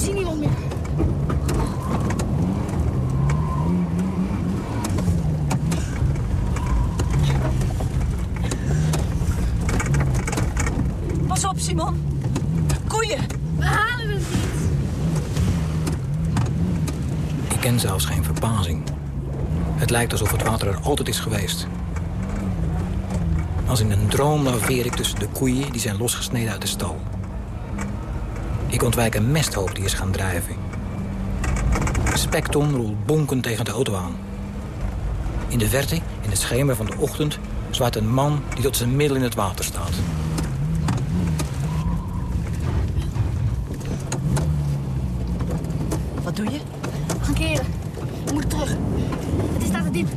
zie niemand meer. Pas op, Simon. Koeien. We halen het niet. Ik ken zelfs geen verbazing. Het lijkt alsof het water er altijd is geweest. Als in een droom laveer ik tussen de koeien die zijn losgesneden uit de stal. Ik ontwijk een mesthoop die is gaan drijven. Spekton rolt bonkend tegen de auto aan. In de verte, in het schemer van de ochtend, zwaait een man die tot zijn middel in het water staat. Wat doe je? We gaan keren. We moeten terug. Het is daar te diep.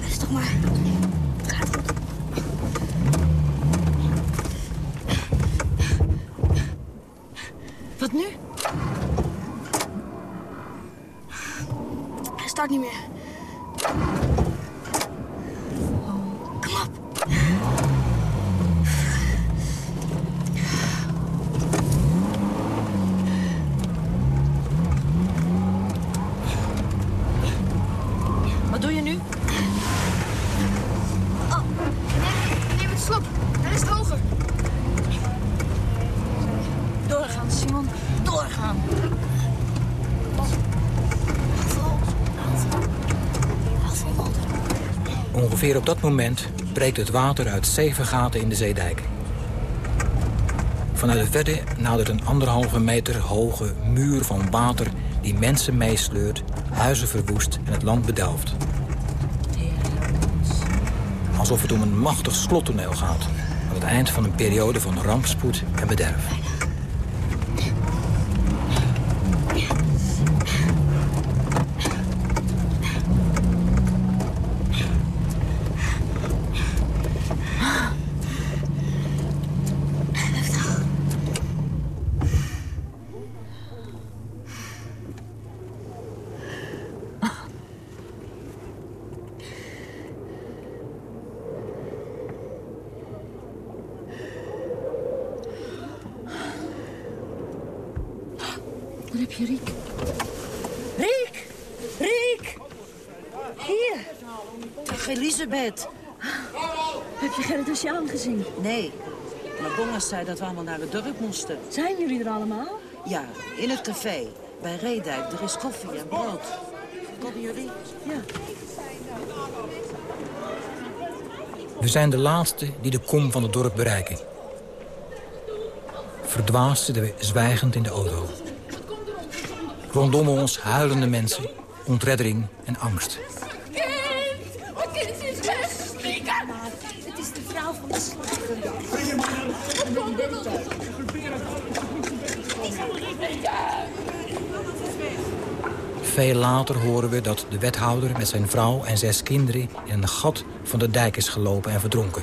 Rustig maar. Het gaat goed. Wat nu? Hij start niet meer. Kom op. Wat doe je nu? Oh, neem, neem het slop. Hij is hoger. Doorgaan, Simon. Doorgaan. Ongeveer op dat moment breekt het water uit zeven gaten in de zeedijk. Vanuit de verte nadert een anderhalve meter hoge muur van water... die mensen meesleurt, huizen verwoest en het land bedelft. Alsof het om een machtig slottoneel gaat... aan het eind van een periode van rampspoed en bederf. Daar heb je Riek. Riek! Riek! Hier. Dag, Elisabeth. Heb je Gerrit en Sjaan gezien? Nee. Zei dat we allemaal naar het dorp moesten. Zijn jullie er allemaal? Ja, in het café. Bij Reedijk. Er is koffie en brood. Komen jullie? Ja. We zijn de laatste die de kom van het dorp bereiken. Verdwaasd zitten we zwijgend in de auto. Rondom ons huilende mensen, ontreddering en angst. Veel later horen we dat de wethouder met zijn vrouw en zes kinderen... in een gat van de dijk is gelopen en verdronken.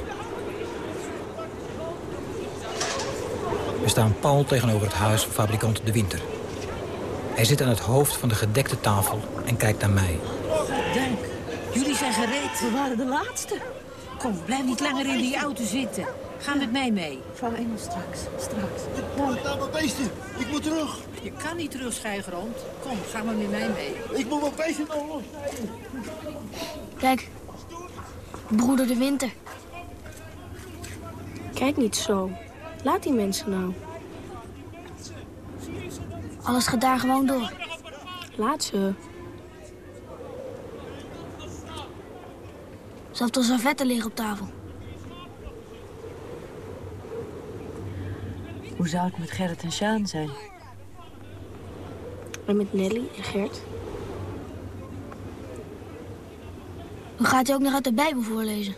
We staan pal tegenover het huis van fabrikant De Winter. Hij zit aan het hoofd van de gedekte tafel en kijkt naar mij. Dank. Jullie zijn gereed. We waren de laatste. Kom, blijf niet langer in die auto zitten. Ga met mij mee. Vrouw Engel straks. Straks. Nou, mijn beesten. Ik moet terug. Je kan niet terug, schijgrond. Kom, ga maar met mij mee. Ik moet mijn beesten nog los. Kijk. Broeder de Winter. Kijk niet zo. Laat die mensen nou. Alles gaat daar gewoon door. Laat ze. Zelfs de servetten liggen op tafel. Hoe zou het met Gerrit en Sjaan zijn? En met Nelly en Gert. Dan gaat hij ook nog uit de Bijbel voorlezen.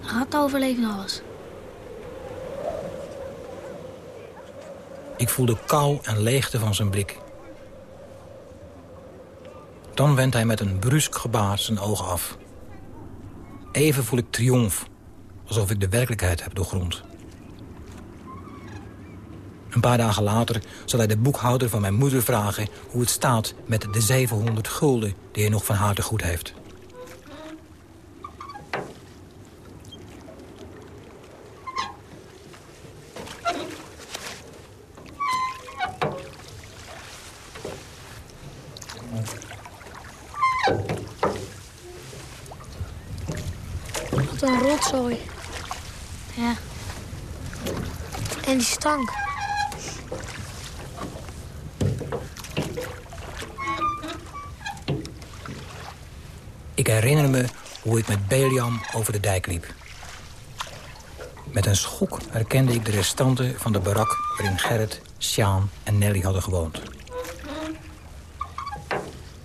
Het overleven alles. Ik voel de kou en leegte van zijn blik. Dan wendt hij met een brusk gebaar zijn ogen af. Even voel ik triomf, alsof ik de werkelijkheid heb doorgrond. Een paar dagen later zal hij de boekhouder van mijn moeder vragen... hoe het staat met de 700 gulden die hij nog van haar te goed heeft. Een rotzooi. Ja. En die stank. Ik herinner me hoe ik met Beliam over de dijk liep. Met een schok herkende ik de restanten van de barak... waarin Gerrit, Sjaan en Nelly hadden gewoond.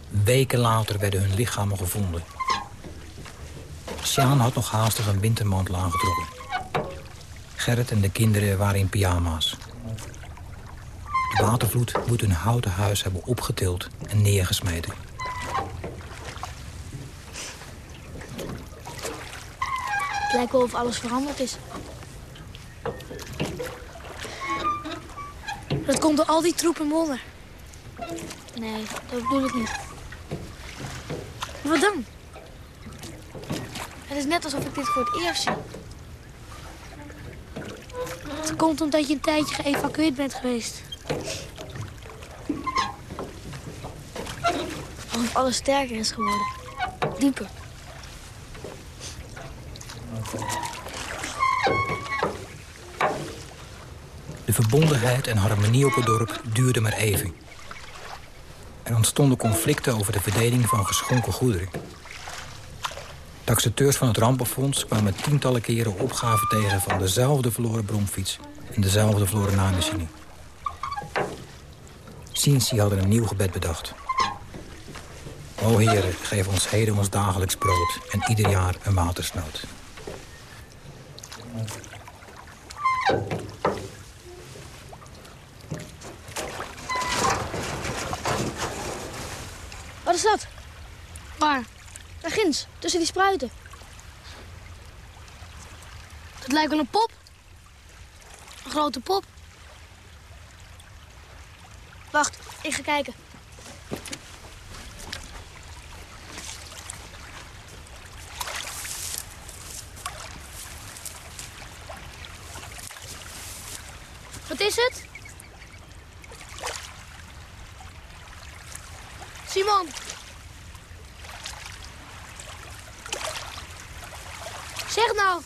Weken later werden hun lichamen gevonden. Sjaan had nog haastig een wintermantel aangetrokken. Gerrit en de kinderen waren in pyjama's. De watervloed moet hun houten huis hebben opgetild en neergesmeten. Het lijkt wel of alles veranderd is. Dat komt door al die troep en modder. Nee, dat bedoel ik niet. Wat dan? Het is net alsof ik dit voor het eerst zie. Het komt omdat je een tijdje geëvacueerd bent geweest. Of alles sterker is geworden. Dieper. De verbondenheid en harmonie op het dorp duurde maar even. Er ontstonden conflicten over de verdeling van geschonken goederen. Taxateurs van het Rampenfonds kwamen tientallen keren opgaven tegen... van dezelfde verloren bromfiets en dezelfde verloren naaimachine. Sinsi hadden een nieuw gebed bedacht. O heren, geef ons heden ons dagelijks brood... en ieder jaar een watersnood. Wat is dat? Waar? Daar ginds, spruiten. Dat lijkt wel een pop. Een grote pop. Wacht, ik ga kijken. Wat is het? Simon. Zeg nou.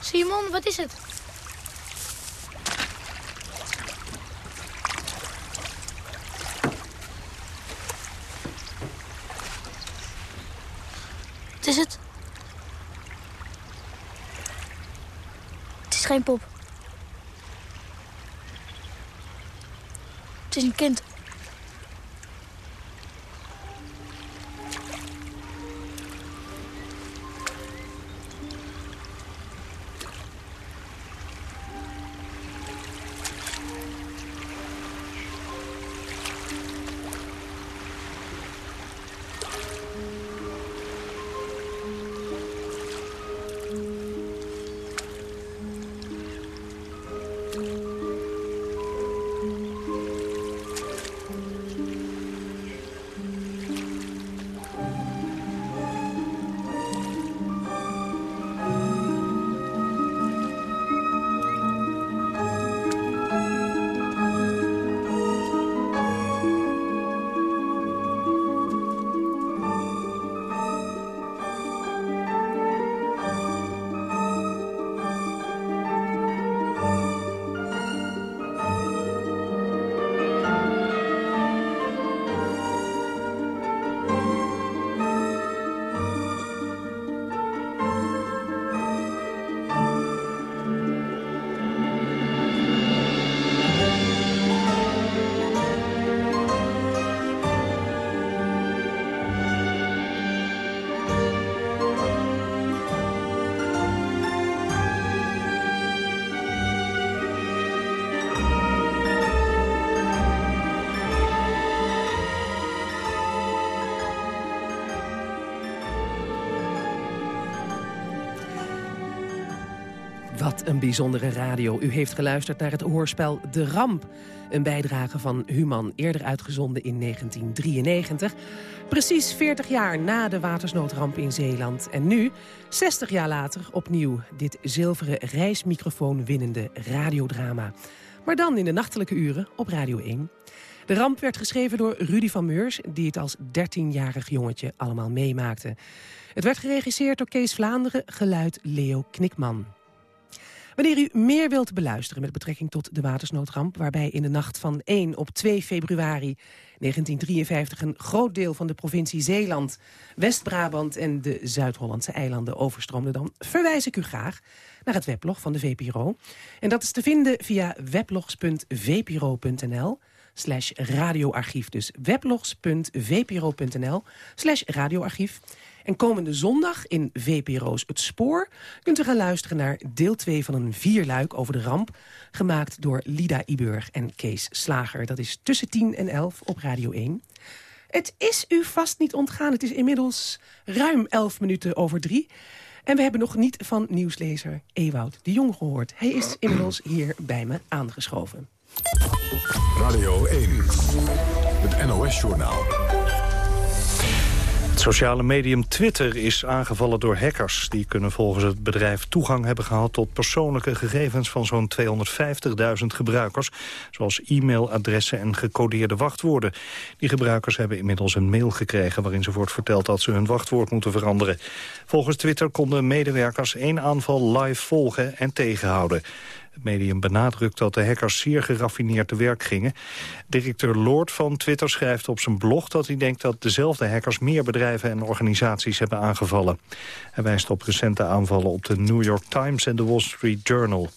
Simon, wat is het? Wat is het? Het is geen pop. Het is een kind. Een bijzondere radio. U heeft geluisterd naar het hoorspel De Ramp. Een bijdrage van Human, eerder uitgezonden in 1993. Precies 40 jaar na de watersnoodramp in Zeeland. En nu, 60 jaar later, opnieuw dit zilveren reismicrofoon winnende radiodrama. Maar dan in de nachtelijke uren op Radio 1. De ramp werd geschreven door Rudy van Meurs... die het als 13-jarig jongetje allemaal meemaakte. Het werd geregisseerd door Kees Vlaanderen, geluid Leo Knikman. Wanneer u meer wilt beluisteren met betrekking tot de watersnoodramp... waarbij in de nacht van 1 op 2 februari 1953... een groot deel van de provincie Zeeland, West-Brabant... en de Zuid-Hollandse eilanden overstroomde... dan verwijs ik u graag naar het weblog van de VPRO. En dat is te vinden via weblogs.vpro.nl radioarchief. Dus weblogs.vpro.nl radioarchief. En komende zondag in VPRO's Het Spoor... kunt u gaan luisteren naar deel 2 van een vierluik over de ramp... gemaakt door Lida Iburg en Kees Slager. Dat is tussen 10 en 11 op Radio 1. Het is u vast niet ontgaan. Het is inmiddels ruim 11 minuten over drie. En we hebben nog niet van nieuwslezer Ewoud de Jong gehoord. Hij is inmiddels hier bij me aangeschoven. Radio 1, het NOS-journaal. Sociale medium Twitter is aangevallen door hackers. Die kunnen volgens het bedrijf toegang hebben gehad tot persoonlijke gegevens van zo'n 250.000 gebruikers, zoals e-mailadressen en gecodeerde wachtwoorden. Die gebruikers hebben inmiddels een mail gekregen waarin ze wordt verteld dat ze hun wachtwoord moeten veranderen. Volgens Twitter konden medewerkers één aanval live volgen en tegenhouden. Het medium benadrukt dat de hackers zeer geraffineerd te werk gingen. Directeur Lord van Twitter schrijft op zijn blog dat hij denkt dat dezelfde hackers meer bedrijven en organisaties hebben aangevallen. Hij wijst op recente aanvallen op de New York Times en de Wall Street Journal.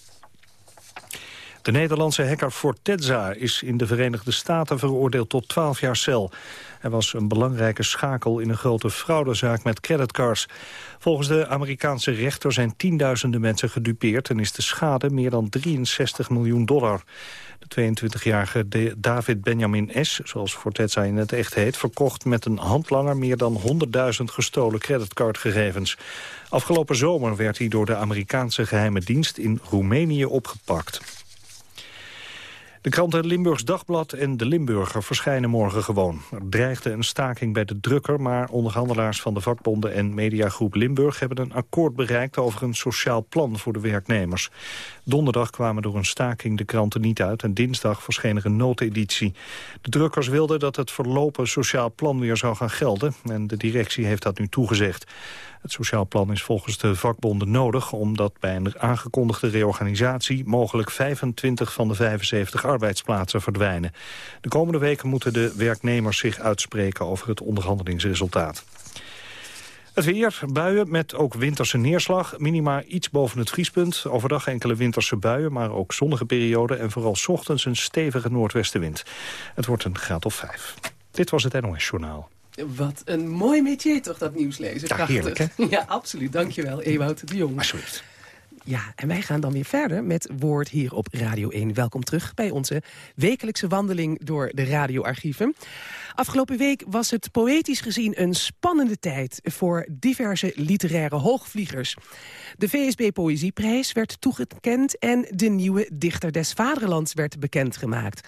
De Nederlandse hacker Fortezza is in de Verenigde Staten veroordeeld tot 12 jaar cel. Hij was een belangrijke schakel in een grote fraudezaak met creditcards. Volgens de Amerikaanse rechter zijn tienduizenden mensen gedupeerd... en is de schade meer dan 63 miljoen dollar. De 22-jarige David Benjamin S., zoals Fortezza in het echt heet... verkocht met een handlanger meer dan 100.000 gestolen creditcardgegevens. Afgelopen zomer werd hij door de Amerikaanse geheime dienst in Roemenië opgepakt. De kranten Limburgs Dagblad en De Limburger verschijnen morgen gewoon. Er dreigde een staking bij de drukker, maar onderhandelaars van de vakbonden en mediagroep Limburg hebben een akkoord bereikt over een sociaal plan voor de werknemers. Donderdag kwamen door een staking de kranten niet uit en dinsdag verscheen er een noodeditie. De drukkers wilden dat het verlopen sociaal plan weer zou gaan gelden en de directie heeft dat nu toegezegd. Het sociaal plan is volgens de vakbonden nodig... omdat bij een aangekondigde reorganisatie... mogelijk 25 van de 75 arbeidsplaatsen verdwijnen. De komende weken moeten de werknemers zich uitspreken... over het onderhandelingsresultaat. Het weer, buien met ook winterse neerslag. Minima iets boven het vriespunt. Overdag enkele winterse buien, maar ook zonnige perioden... en vooral ochtends een stevige noordwestenwind. Het wordt een graad of vijf. Dit was het NOS Journaal. Wat een mooi métier toch, dat nieuwslezen. Ja, heerlijk, hè? Ja, absoluut. Dankjewel, Ewout de Jong. Alsjeblieft. Ja, en wij gaan dan weer verder met Woord hier op Radio 1. Welkom terug bij onze wekelijkse wandeling door de radioarchieven. Afgelopen week was het poëtisch gezien een spannende tijd... voor diverse literaire hoogvliegers. De VSB Poëzieprijs werd toegekend... en de nieuwe Dichter des Vaderlands werd bekendgemaakt.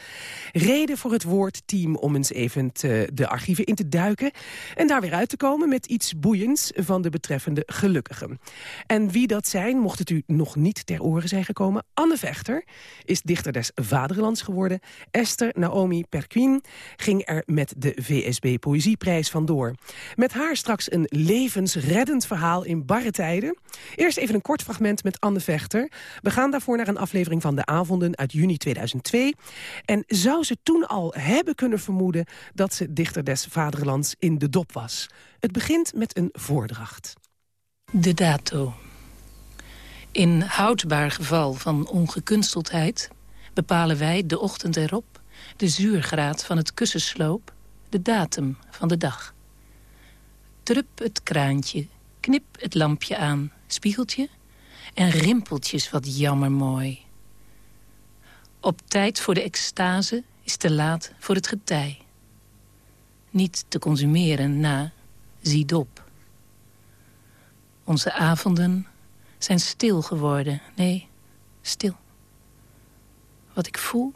Reden voor het woordteam om eens even de archieven in te duiken... en daar weer uit te komen met iets boeiends van de betreffende gelukkigen. En wie dat zijn, mocht het u nog niet ter oren zijn gekomen... Anne Vechter is Dichter des Vaderlands geworden. Esther Naomi Perquin ging er met de VSB Poëzieprijs vandoor. Met haar straks een levensreddend verhaal in barre tijden. Eerst even een kort fragment met Anne Vechter. We gaan daarvoor naar een aflevering van De Avonden uit juni 2002. En zou ze toen al hebben kunnen vermoeden... dat ze dichter des vaderlands in de dop was? Het begint met een voordracht. De dato. In houdbaar geval van ongekunsteldheid bepalen wij de ochtend erop de zuurgraad van het kussensloop, de datum van de dag. Trup het kraantje, knip het lampje aan, spiegeltje en rimpeltjes wat jammermooi. Op tijd voor de extase is te laat voor het getij. Niet te consumeren na Ziedop. Onze avonden zijn stil geworden, nee, Stil. Wat ik voel?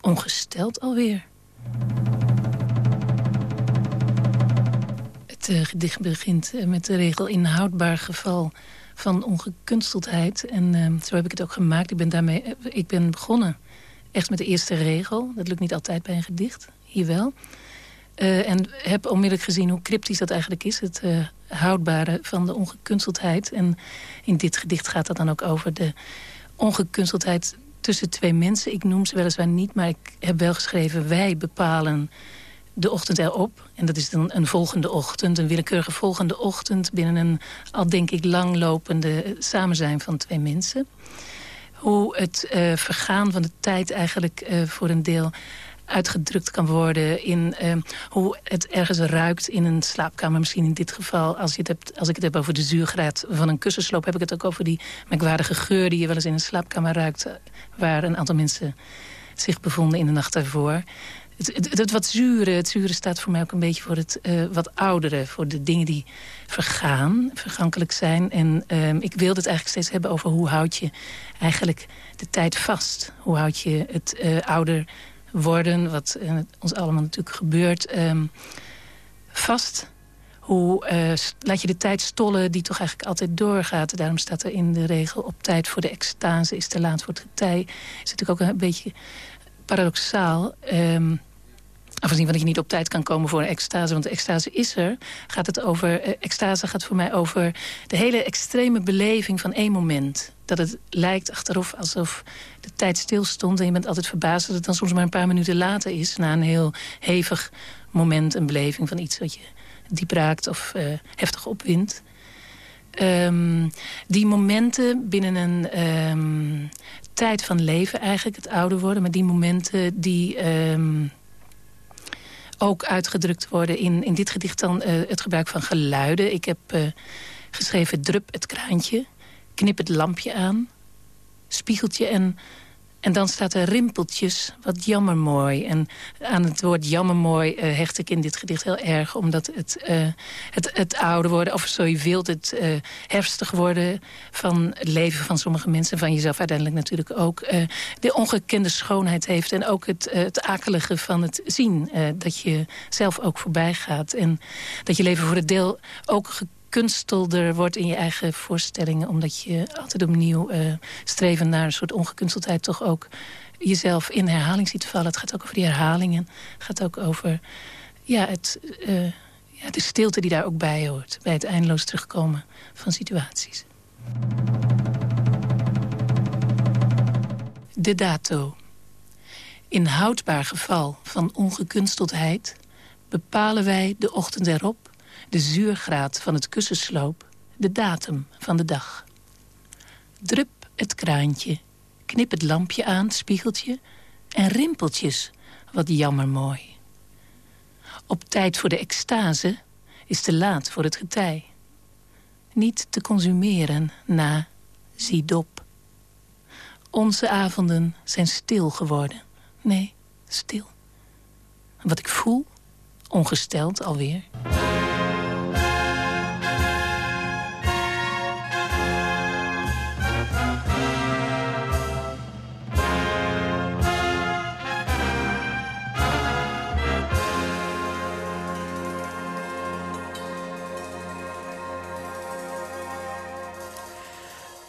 Ongesteld alweer. Het uh, gedicht begint uh, met de regel inhoudbaar geval van ongekunsteldheid. En uh, zo heb ik het ook gemaakt. Ik ben, daarmee, ik ben begonnen echt met de eerste regel. Dat lukt niet altijd bij een gedicht, hier wel. En heb onmiddellijk gezien hoe cryptisch dat eigenlijk is. Het houdbare van de ongekunsteldheid. En in dit gedicht gaat dat dan ook over de ongekunsteldheid tussen twee mensen. Ik noem ze weliswaar niet, maar ik heb wel geschreven... wij bepalen de ochtend erop. En dat is dan een volgende ochtend, een willekeurige volgende ochtend... binnen een al denk ik langlopende samenzijn van twee mensen. Hoe het uh, vergaan van de tijd eigenlijk uh, voor een deel uitgedrukt kan worden... in uh, hoe het ergens ruikt in een slaapkamer. Misschien in dit geval, als, je het hebt, als ik het heb over de zuurgraad van een kussensloop... heb ik het ook over die merkwaardige geur die je wel eens in een slaapkamer ruikt... waar een aantal mensen zich bevonden in de nacht daarvoor. Het, wat zure, het zure staat voor mij ook een beetje voor het uh, wat oudere. Voor de dingen die vergaan, vergankelijk zijn. En uh, ik wilde het eigenlijk steeds hebben over hoe houd je eigenlijk de tijd vast. Hoe houd je het uh, ouder worden, wat ons allemaal natuurlijk gebeurt, um, vast. Hoe laat je de tijd stollen die toch eigenlijk altijd doorgaat. Daarom staat er in de regel op tijd voor de extase is te laat voor het getij. Is natuurlijk ook een beetje paradoxaal... Um, Afgezien van dat je niet op tijd kan komen voor een extase, want extase is er, gaat het over. Uh, extase gaat voor mij over de hele extreme beleving van één moment. Dat het lijkt achteraf alsof de tijd stilstond en je bent altijd verbaasd dat het dan soms maar een paar minuten later is, na een heel hevig moment, een beleving van iets wat je diep raakt of uh, heftig opwint. Um, die momenten binnen een um, tijd van leven eigenlijk, het ouder worden, maar die momenten die. Um, ook uitgedrukt worden in, in dit gedicht dan uh, het gebruik van geluiden. Ik heb uh, geschreven drup het kraantje, knip het lampje aan, spiegeltje en en dan staat er rimpeltjes, wat jammermooi. En aan het woord jammermooi uh, hecht ik in dit gedicht heel erg... omdat het, uh, het, het ouder worden, of zo je wilt, het uh, herfstig worden... van het leven van sommige mensen, van jezelf uiteindelijk natuurlijk ook... de ongekende schoonheid heeft en ook het, het akelige van het zien. dat je zelf ook voorbij gaat. En dat je leven voor het deel ook kunstelder wordt in je eigen voorstellingen. Omdat je altijd opnieuw uh, streven naar een soort ongekunsteldheid... toch ook jezelf in herhaling ziet vallen. Het gaat ook over die herhalingen. Het gaat ook over ja, het, uh, ja, de stilte die daar ook bij hoort. Bij het eindeloos terugkomen van situaties. De dato. In houdbaar geval van ongekunsteldheid... bepalen wij de ochtend erop de zuurgraad van het kussensloop, de datum van de dag. Drup het kraantje, knip het lampje aan, spiegeltje... en rimpeltjes, wat jammermooi. Op tijd voor de extase is te laat voor het getij. Niet te consumeren na ziedop. Onze avonden zijn stil geworden. Nee, stil. Wat ik voel, ongesteld alweer...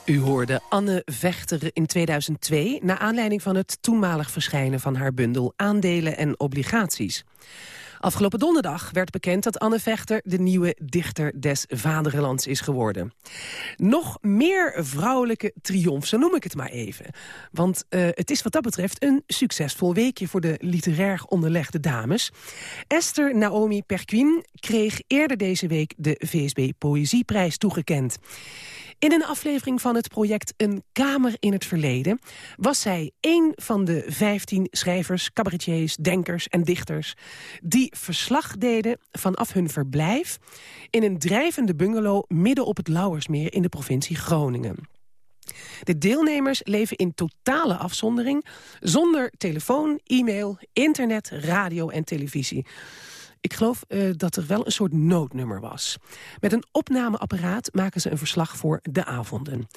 U hoorde Anne Vechter in 2002... naar aanleiding van het toenmalig verschijnen van haar bundel Aandelen en Obligaties. Afgelopen donderdag werd bekend dat Anne Vechter... de nieuwe dichter des vaderlands is geworden. Nog meer vrouwelijke triomf, zo noem ik het maar even. Want uh, het is wat dat betreft een succesvol weekje... voor de literair onderlegde dames. Esther Naomi Perquin kreeg eerder deze week de VSB Poëzieprijs toegekend. In een aflevering van het project Een Kamer in het Verleden... was zij één van de vijftien schrijvers, cabaretiers, denkers en dichters... die verslag deden vanaf hun verblijf... in een drijvende bungalow midden op het Lauwersmeer in de provincie Groningen. De deelnemers leven in totale afzondering... zonder telefoon, e-mail, internet, radio en televisie... Ik geloof uh, dat er wel een soort noodnummer was. Met een opnameapparaat maken ze een verslag voor de avonden.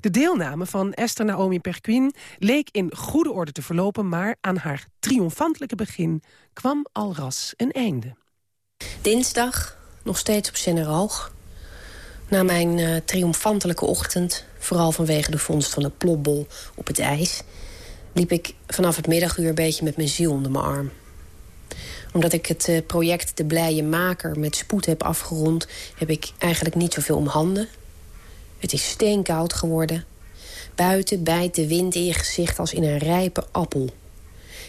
De deelname van Esther Naomi Perquin leek in goede orde te verlopen... maar aan haar triomfantelijke begin kwam al ras een einde. Dinsdag, nog steeds op Zenneroog. Na mijn uh, triomfantelijke ochtend, vooral vanwege de vondst van de plopbol op het ijs... liep ik vanaf het middaguur een beetje met mijn ziel onder mijn arm omdat ik het uh, project De Blije Maker met spoed heb afgerond... heb ik eigenlijk niet zoveel om handen. Het is steenkoud geworden. Buiten bijt de wind in je gezicht als in een rijpe appel.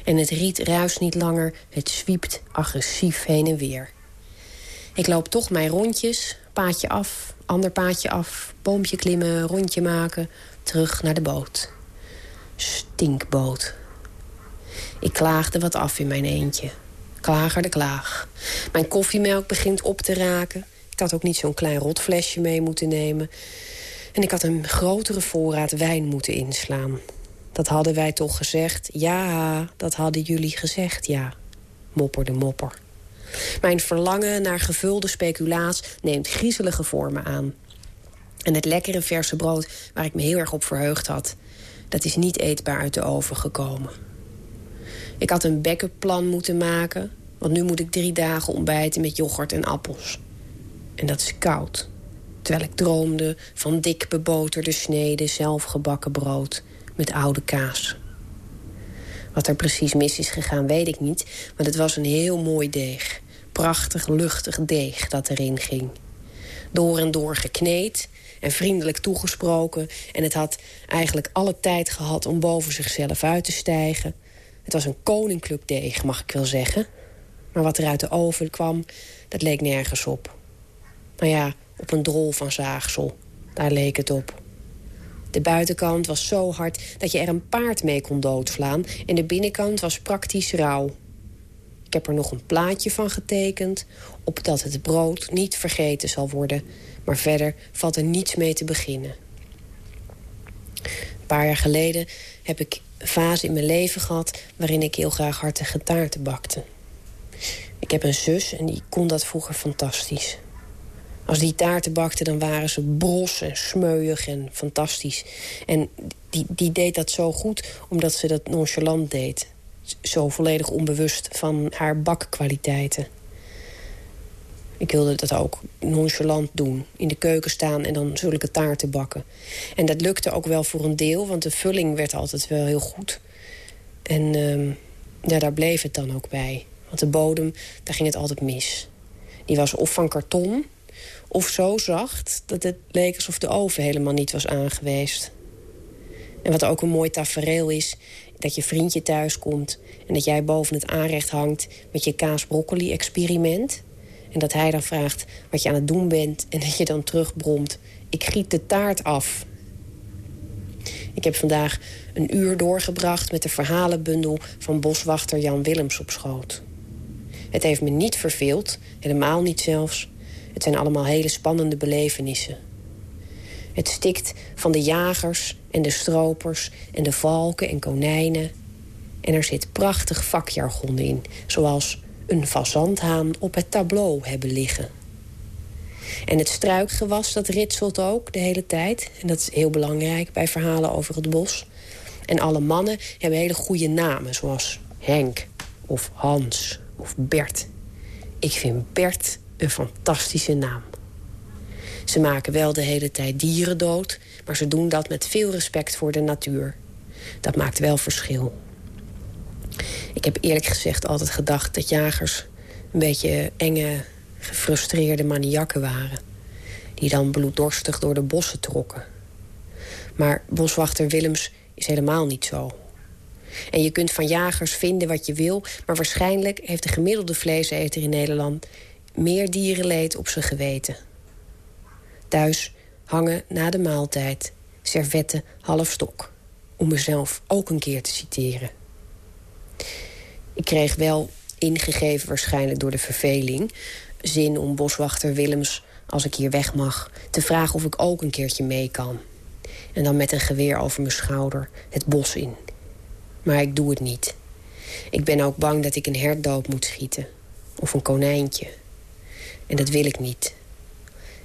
En het riet ruist niet langer, het zwiept agressief heen en weer. Ik loop toch mijn rondjes, paadje af, ander paadje af... boompje klimmen, rondje maken, terug naar de boot. Stinkboot. Ik klaagde wat af in mijn eentje. Klager de klaag. Mijn koffiemelk begint op te raken. Ik had ook niet zo'n klein rotflesje mee moeten nemen. En ik had een grotere voorraad wijn moeten inslaan. Dat hadden wij toch gezegd? Ja, dat hadden jullie gezegd, ja. Mopperde mopper. Mijn verlangen naar gevulde speculaas neemt griezelige vormen aan. En het lekkere verse brood waar ik me heel erg op verheugd had... dat is niet eetbaar uit de oven gekomen. Ik had een backup plan moeten maken... want nu moet ik drie dagen ontbijten met yoghurt en appels. En dat is koud. Terwijl ik droomde van dik beboterde sneden zelfgebakken brood... met oude kaas. Wat er precies mis is gegaan, weet ik niet. Want het was een heel mooi deeg. Prachtig, luchtig deeg dat erin ging. Door en door gekneed en vriendelijk toegesproken. En het had eigenlijk alle tijd gehad om boven zichzelf uit te stijgen. Het was een koninklijk deeg, mag ik wel zeggen. Maar wat er uit de oven kwam, dat leek nergens op. Nou ja, op een drol van zaagsel. Daar leek het op. De buitenkant was zo hard dat je er een paard mee kon doodslaan... en de binnenkant was praktisch rauw. Ik heb er nog een plaatje van getekend... opdat het brood niet vergeten zal worden. Maar verder valt er niets mee te beginnen. Een paar jaar geleden heb ik fase in mijn leven gehad... waarin ik heel graag hartige taarten bakte. Ik heb een zus en die kon dat vroeger fantastisch. Als die taarten bakte, dan waren ze bros en smeuig en fantastisch. En die, die deed dat zo goed, omdat ze dat nonchalant deed. Zo volledig onbewust van haar bakkwaliteiten. Ik wilde dat ook nonchalant doen. In de keuken staan en dan zulke taarten bakken. En dat lukte ook wel voor een deel, want de vulling werd altijd wel heel goed. En uh, ja, daar bleef het dan ook bij. Want de bodem, daar ging het altijd mis. Die was of van karton, of zo zacht dat het leek alsof de oven helemaal niet was aangeweest. En wat ook een mooi tafereel is, dat je vriendje thuis komt... en dat jij boven het aanrecht hangt met je kaas-broccoli-experiment... en dat hij dan vraagt wat je aan het doen bent... en dat je dan terugbromt, ik giet de taart af. Ik heb vandaag een uur doorgebracht met de verhalenbundel... van boswachter Jan Willems op schoot. Het heeft me niet verveeld, helemaal niet zelfs... Het zijn allemaal hele spannende belevenissen. Het stikt van de jagers en de stropers en de valken en konijnen. En er zit prachtig vakjargon in, zoals een fazanthaan op het tableau hebben liggen. En het struikgewas dat ritselt ook de hele tijd. En dat is heel belangrijk bij verhalen over het bos. En alle mannen hebben hele goede namen, zoals Henk of Hans of Bert. Ik vind Bert een fantastische naam. Ze maken wel de hele tijd dieren dood... maar ze doen dat met veel respect voor de natuur. Dat maakt wel verschil. Ik heb eerlijk gezegd altijd gedacht dat jagers... een beetje enge, gefrustreerde maniakken waren... die dan bloeddorstig door de bossen trokken. Maar boswachter Willems is helemaal niet zo. En je kunt van jagers vinden wat je wil... maar waarschijnlijk heeft de gemiddelde vleeseter in Nederland meer dierenleed op zijn geweten. Thuis hangen na de maaltijd servetten half stok. Om mezelf ook een keer te citeren. Ik kreeg wel, ingegeven waarschijnlijk door de verveling... zin om boswachter Willems, als ik hier weg mag... te vragen of ik ook een keertje mee kan. En dan met een geweer over mijn schouder het bos in. Maar ik doe het niet. Ik ben ook bang dat ik een hert moet schieten Of een konijntje. En dat wil ik niet.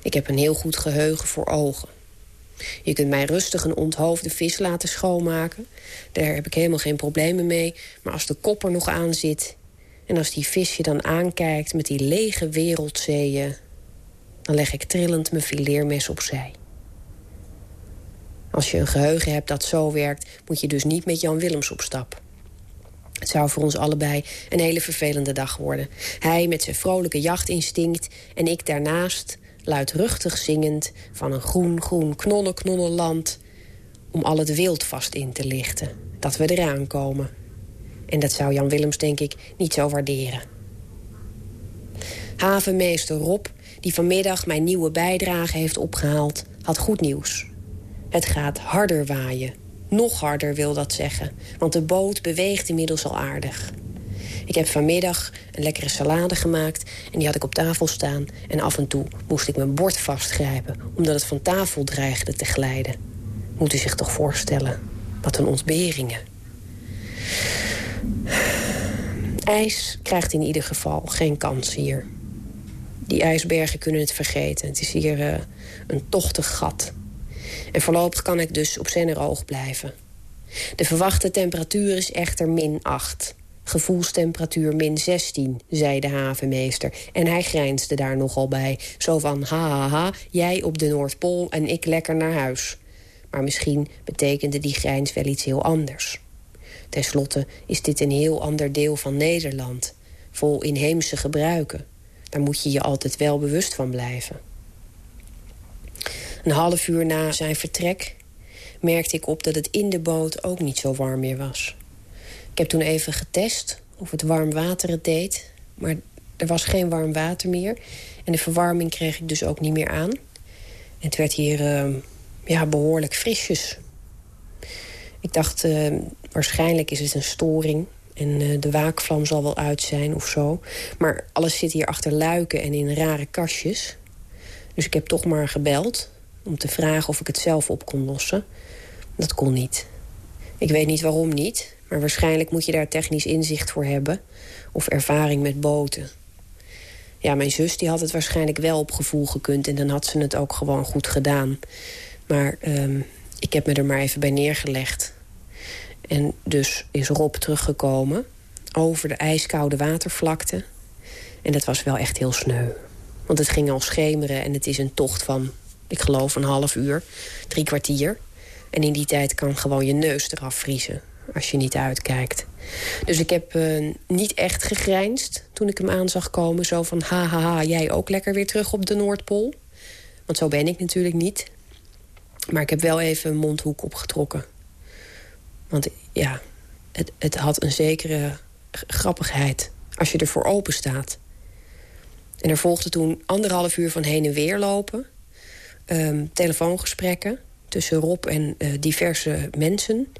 Ik heb een heel goed geheugen voor ogen. Je kunt mij rustig een onthoofde vis laten schoonmaken. Daar heb ik helemaal geen problemen mee. Maar als de kop er nog aan zit... en als die vis je dan aankijkt met die lege wereldzeeën... dan leg ik trillend mijn fileermes opzij. Als je een geheugen hebt dat zo werkt... moet je dus niet met Jan Willems op stap. Het zou voor ons allebei een hele vervelende dag worden. Hij met zijn vrolijke jachtinstinct en ik daarnaast luidruchtig zingend... van een groen, groen, knolle, knolle land... om al het wild vast in te lichten, dat we eraan komen. En dat zou Jan Willems, denk ik, niet zo waarderen. Havenmeester Rob, die vanmiddag mijn nieuwe bijdrage heeft opgehaald... had goed nieuws. Het gaat harder waaien. Nog harder wil dat zeggen, want de boot beweegt inmiddels al aardig. Ik heb vanmiddag een lekkere salade gemaakt en die had ik op tafel staan. En af en toe moest ik mijn bord vastgrijpen, omdat het van tafel dreigde te glijden. Moet u zich toch voorstellen, wat een ontberingen. IJs krijgt in ieder geval geen kans hier. Die ijsbergen kunnen het vergeten. Het is hier uh, een tochtig gat. En voorlopig kan ik dus op oog blijven. De verwachte temperatuur is echter min 8. Gevoelstemperatuur min 16, zei de havenmeester. En hij grijnsde daar nogal bij. Zo van, ha, ha, ha, jij op de Noordpool en ik lekker naar huis. Maar misschien betekende die grijns wel iets heel anders. Ten slotte is dit een heel ander deel van Nederland. Vol inheemse gebruiken. Daar moet je je altijd wel bewust van blijven. Een half uur na zijn vertrek merkte ik op dat het in de boot ook niet zo warm meer was. Ik heb toen even getest of het warm water het deed. Maar er was geen warm water meer. En de verwarming kreeg ik dus ook niet meer aan. En het werd hier uh, ja, behoorlijk frisjes. Ik dacht, uh, waarschijnlijk is het een storing. En uh, de waakvlam zal wel uit zijn of zo. Maar alles zit hier achter luiken en in rare kastjes. Dus ik heb toch maar gebeld om te vragen of ik het zelf op kon lossen. Dat kon niet. Ik weet niet waarom niet. Maar waarschijnlijk moet je daar technisch inzicht voor hebben. Of ervaring met boten. Ja, mijn zus die had het waarschijnlijk wel op gevoel gekund... en dan had ze het ook gewoon goed gedaan. Maar um, ik heb me er maar even bij neergelegd. En dus is Rob teruggekomen over de ijskoude watervlakte. En dat was wel echt heel sneu. Want het ging al schemeren en het is een tocht van, ik geloof, een half uur. Drie kwartier. En in die tijd kan gewoon je neus eraf vriezen als je niet uitkijkt. Dus ik heb uh, niet echt gegrijnst toen ik hem aan zag komen. Zo van, ha, ha, ha, jij ook lekker weer terug op de Noordpool. Want zo ben ik natuurlijk niet. Maar ik heb wel even een mondhoek opgetrokken. Want ja, het, het had een zekere grappigheid als je ervoor open staat. En er volgde toen anderhalf uur van heen en weer lopen. Um, telefoongesprekken tussen Rob en uh, diverse mensen.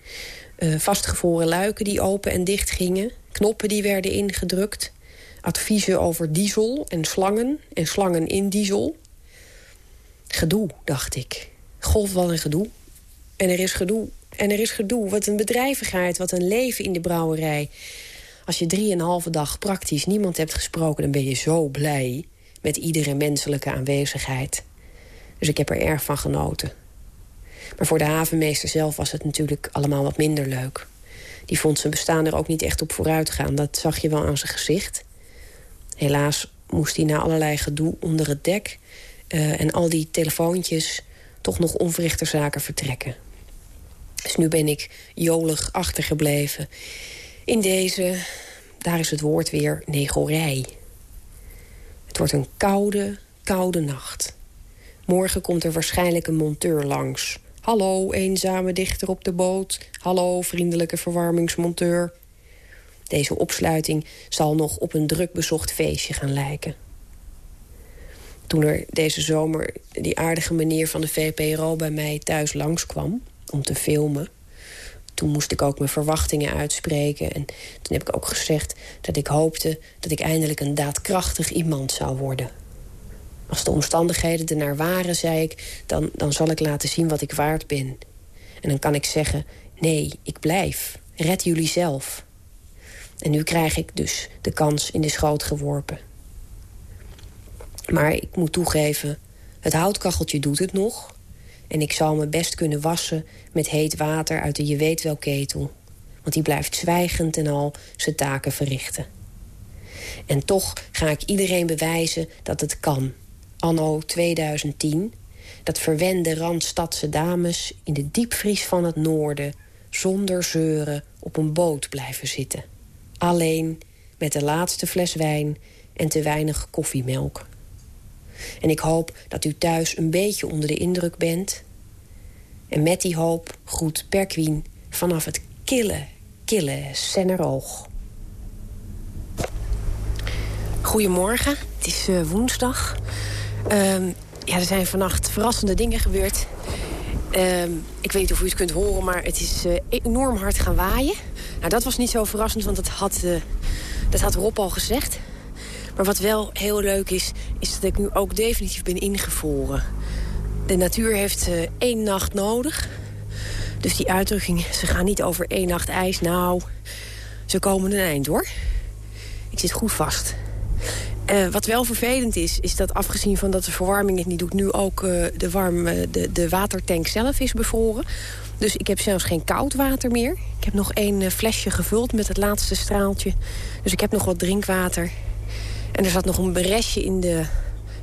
Uh, vastgevroren luiken die open en dicht gingen. Knoppen die werden ingedrukt. Adviezen over diesel en slangen en slangen in diesel. Gedoe, dacht ik. Golf wel een gedoe. En er is gedoe. En er is gedoe. Wat een bedrijvigheid, wat een leven in de brouwerij. Als je drieënhalve dag praktisch niemand hebt gesproken... dan ben je zo blij met iedere menselijke aanwezigheid. Dus ik heb er erg van genoten. Maar voor de havenmeester zelf was het natuurlijk allemaal wat minder leuk. Die vond zijn bestaan er ook niet echt op vooruit gaan. Dat zag je wel aan zijn gezicht. Helaas moest hij na allerlei gedoe onder het dek... Uh, en al die telefoontjes toch nog onverrichter zaken vertrekken. Dus nu ben ik jolig achtergebleven. In deze, daar is het woord weer, negorij. Het wordt een koude, koude nacht. Morgen komt er waarschijnlijk een monteur langs. Hallo, eenzame dichter op de boot. Hallo, vriendelijke verwarmingsmonteur. Deze opsluiting zal nog op een druk bezocht feestje gaan lijken. Toen er deze zomer die aardige meneer van de VPRO bij mij thuis langskwam om te filmen... toen moest ik ook mijn verwachtingen uitspreken. En toen heb ik ook gezegd dat ik hoopte dat ik eindelijk een daadkrachtig iemand zou worden... Als de omstandigheden ernaar waren, zei ik... Dan, dan zal ik laten zien wat ik waard ben. En dan kan ik zeggen, nee, ik blijf. Red jullie zelf. En nu krijg ik dus de kans in de schoot geworpen. Maar ik moet toegeven, het houtkacheltje doet het nog. En ik zou me best kunnen wassen met heet water uit de je weet wel ketel. Want die blijft zwijgend en al zijn taken verrichten. En toch ga ik iedereen bewijzen dat het kan. Anno 2010, dat verwende Randstadse dames... in de diepvries van het noorden, zonder zeuren, op een boot blijven zitten. Alleen met de laatste fles wijn en te weinig koffiemelk. En ik hoop dat u thuis een beetje onder de indruk bent. En met die hoop groet Perquien vanaf het kille, kille Senneroog. Goedemorgen, het is uh, woensdag. Um, ja, er zijn vannacht verrassende dingen gebeurd. Um, ik weet niet of u het kunt horen, maar het is uh, enorm hard gaan waaien. Nou, dat was niet zo verrassend, want dat had, uh, dat had Rob al gezegd. Maar wat wel heel leuk is, is dat ik nu ook definitief ben ingevroren. De natuur heeft uh, één nacht nodig. Dus die uitdrukking, ze gaan niet over één nacht ijs. Nou, ze komen een eind hoor. Ik zit goed vast. Uh, wat wel vervelend is, is dat afgezien van dat de verwarming het niet doet... nu ook uh, de, warm, de, de watertank zelf is bevroren. Dus ik heb zelfs geen koud water meer. Ik heb nog één flesje gevuld met het laatste straaltje. Dus ik heb nog wat drinkwater. En er zat nog een beresje in de,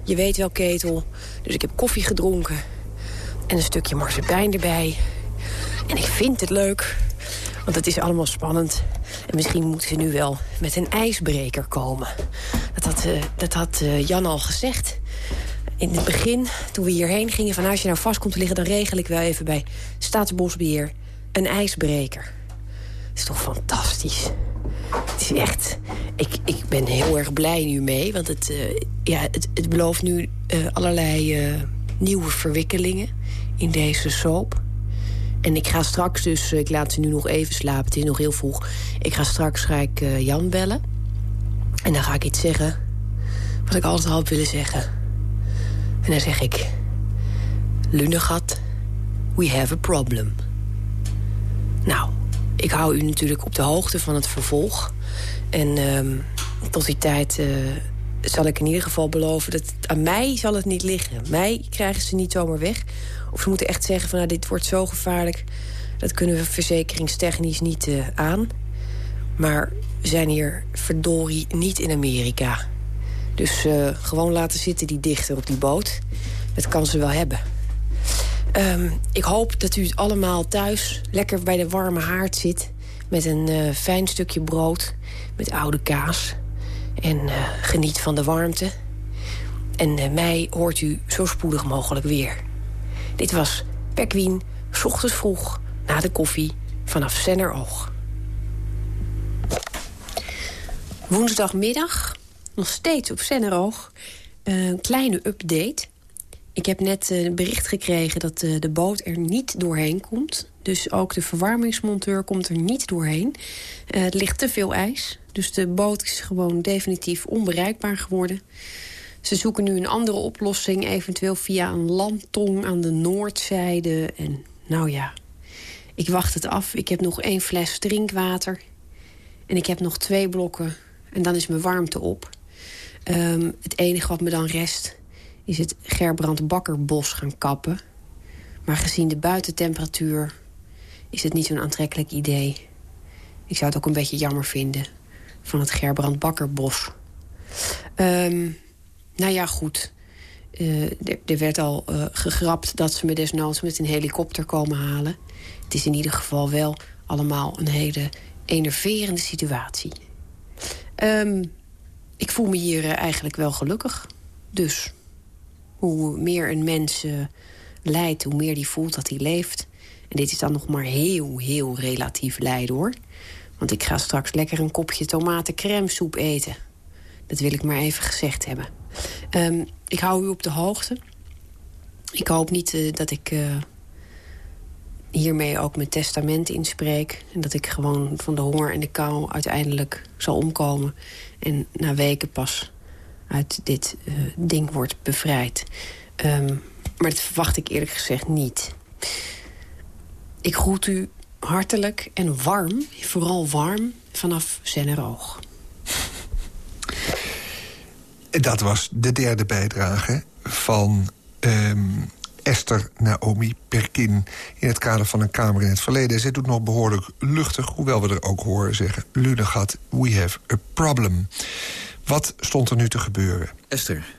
je weet wel, ketel. Dus ik heb koffie gedronken. En een stukje marsepein erbij. En ik vind het leuk, want het is allemaal spannend. En misschien moeten ze nu wel met een ijsbreker komen. Dat had, uh, dat had uh, Jan al gezegd. In het begin, toen we hierheen gingen... van als je nou vast komt te liggen... dan regel ik wel even bij Staatsbosbeheer een ijsbreker. Dat is toch fantastisch. Het is echt... Ik, ik ben heel erg blij nu mee. Want het, uh, ja, het, het belooft nu allerlei nieuwe verwikkelingen in deze soap. En ik ga straks dus... Ik laat ze nu nog even slapen. Het is nog heel vroeg. Ik ga straks ga ik, Jan bellen. En dan ga ik iets zeggen... wat ik altijd al had willen zeggen. En dan zeg ik... Lunegat, we have a problem. Nou, ik hou u natuurlijk op de hoogte van het vervolg. En uh, tot die tijd uh, zal ik in ieder geval beloven... dat aan mij zal het niet liggen. Mij krijgen ze niet zomaar weg. Of ze moeten echt zeggen van nou, dit wordt zo gevaarlijk... dat kunnen we verzekeringstechnisch niet uh, aan. Maar we zijn hier verdorie niet in Amerika. Dus uh, gewoon laten zitten die dichter op die boot. Dat kan ze wel hebben. Um, ik hoop dat u het allemaal thuis lekker bij de warme haard zit... met een uh, fijn stukje brood, met oude kaas. En uh, geniet van de warmte. En uh, mij hoort u zo spoedig mogelijk weer. Dit was Pekwien, ochtends vroeg, na de koffie, vanaf Senneroog. Woensdagmiddag, nog steeds op Senneroog. Een kleine update... Ik heb net een bericht gekregen dat de boot er niet doorheen komt. Dus ook de verwarmingsmonteur komt er niet doorheen. Het ligt te veel ijs. Dus de boot is gewoon definitief onbereikbaar geworden. Ze zoeken nu een andere oplossing. Eventueel via een landtong aan de noordzijde. En nou ja, ik wacht het af. Ik heb nog één fles drinkwater. En ik heb nog twee blokken. En dan is mijn warmte op. Um, het enige wat me dan rest is het Gerbrand Bakkerbos gaan kappen. Maar gezien de buitentemperatuur is het niet zo'n aantrekkelijk idee. Ik zou het ook een beetje jammer vinden van het Gerbrand Bakkerbos. Um, nou ja, goed. Uh, er werd al uh, gegrapt dat ze me desnoods met een helikopter komen halen. Het is in ieder geval wel allemaal een hele enerverende situatie. Um, ik voel me hier uh, eigenlijk wel gelukkig. Dus hoe meer een mens lijdt, hoe meer die voelt dat hij leeft. En dit is dan nog maar heel, heel relatief lijden, hoor. Want ik ga straks lekker een kopje tomatencrème soep eten. Dat wil ik maar even gezegd hebben. Um, ik hou u op de hoogte. Ik hoop niet uh, dat ik uh, hiermee ook mijn testament inspreek. En dat ik gewoon van de honger en de kou uiteindelijk zal omkomen. En na weken pas uit dit uh, ding wordt bevrijd. Um, maar dat verwacht ik eerlijk gezegd niet. Ik groet u hartelijk en warm, vooral warm, vanaf Zenneroog. Dat was de derde bijdrage van ehm, Esther Naomi Perkin... in het kader van een kamer in het verleden. Zij doet nog behoorlijk luchtig, hoewel we er ook horen zeggen... Lunegat, we have a problem. Wat stond er nu te gebeuren? Esther,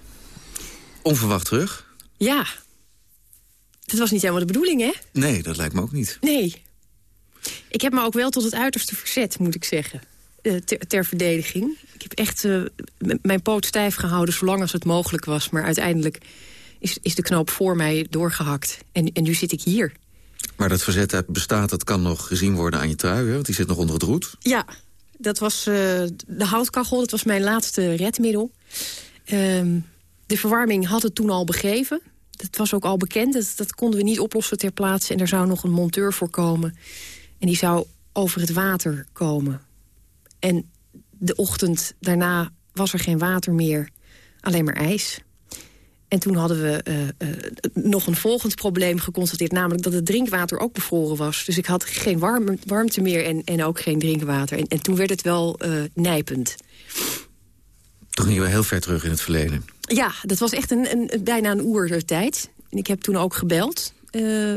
onverwacht terug? Ja. Dat was niet helemaal de bedoeling, hè? Nee, dat lijkt me ook niet. Nee. Ik heb me ook wel tot het uiterste verzet, moet ik zeggen. Uh, ter, ter, verdediging. Ik heb echt uh, mijn poot stijf gehouden zolang als het mogelijk was. Maar uiteindelijk is, is de knoop voor mij doorgehakt. En, en nu zit ik hier. Maar dat verzet bestaat, dat kan nog gezien worden aan je trui, hè? want die zit nog onder het roet. Ja, dat was uh, de houtkachel, dat was mijn laatste redmiddel. Ehm, de verwarming had het toen al begeven. Dat was ook al bekend, dat, dat konden we niet oplossen ter plaatse. En er zou nog een monteur voor komen. En die zou over het water komen. En de ochtend daarna was er geen water meer, alleen maar ijs. En toen hadden we uh, uh, nog een volgend probleem geconstateerd... namelijk dat het drinkwater ook bevroren was. Dus ik had geen warm, warmte meer en, en ook geen drinkwater. En, en toen werd het wel uh, nijpend. Toen gingen we heel ver terug in het verleden. Ja, dat was echt een, een, bijna een oertijd. En ik heb toen ook gebeld,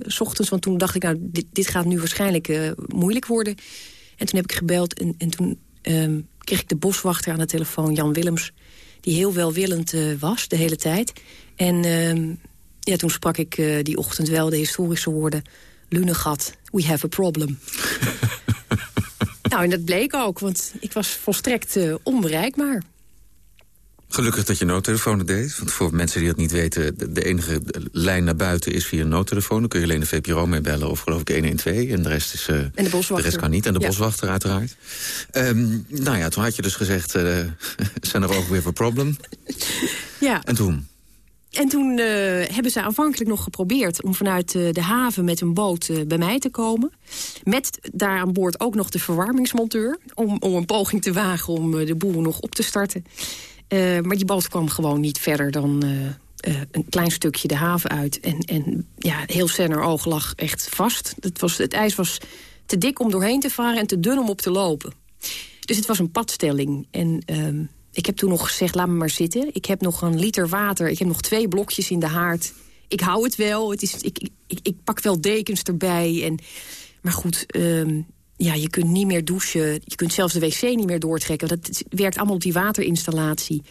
s ochtends. Want toen dacht ik, nou, dit, dit gaat nu waarschijnlijk moeilijk worden. En toen heb ik gebeld en, en toen ehm, kreeg ik de boswachter aan de telefoon, Jan Willems die heel welwillend uh, was de hele tijd. En uh, ja, toen sprak ik uh, die ochtend wel de historische woorden... Lunegat, we have a problem. nou, en dat bleek ook, want ik was volstrekt uh, onbereikbaar. Gelukkig dat je noodtelefoon deed. Want voor mensen die dat niet weten... De, de, enige lijn naar buiten is via een noodtelefoon. Dan kun je alleen de VPRO mee bellen of geloof ik 112. En de rest, is, uh, en de, boswachter. de rest kan niet. En de ja. boswachter uiteraard. Um, nou ja, toen had je dus gezegd... Uh, zijn er ook weer een problem? ja. En toen? En toen uh, hebben ze aanvankelijk nog geprobeerd om vanuit uh, de haven met een boot uh, bij mij te komen. Met daar aan boord ook nog de verwarmingsmonteur. Om, om een poging te wagen om de boel nog op te starten. Uh, maar die boot kwam gewoon niet verder dan uh, uh, een klein stukje de haven uit. En, en ja, heel Senner oog lag echt vast. Het, was, het ijs was te dik om doorheen te varen en te dun om op te lopen. Dus het was een padstelling. En ehm, ik heb toen nog gezegd, laat me maar zitten. Ik heb nog een liter water, ik heb nog twee blokjes in de haard. Ik hou het wel, het is, ik, ik, ik pak wel dekens erbij. En, maar goed, um, ja, je kunt niet meer douchen. Je kunt zelfs de wc niet meer doortrekken. Dat werkt allemaal op die waterinstallatie.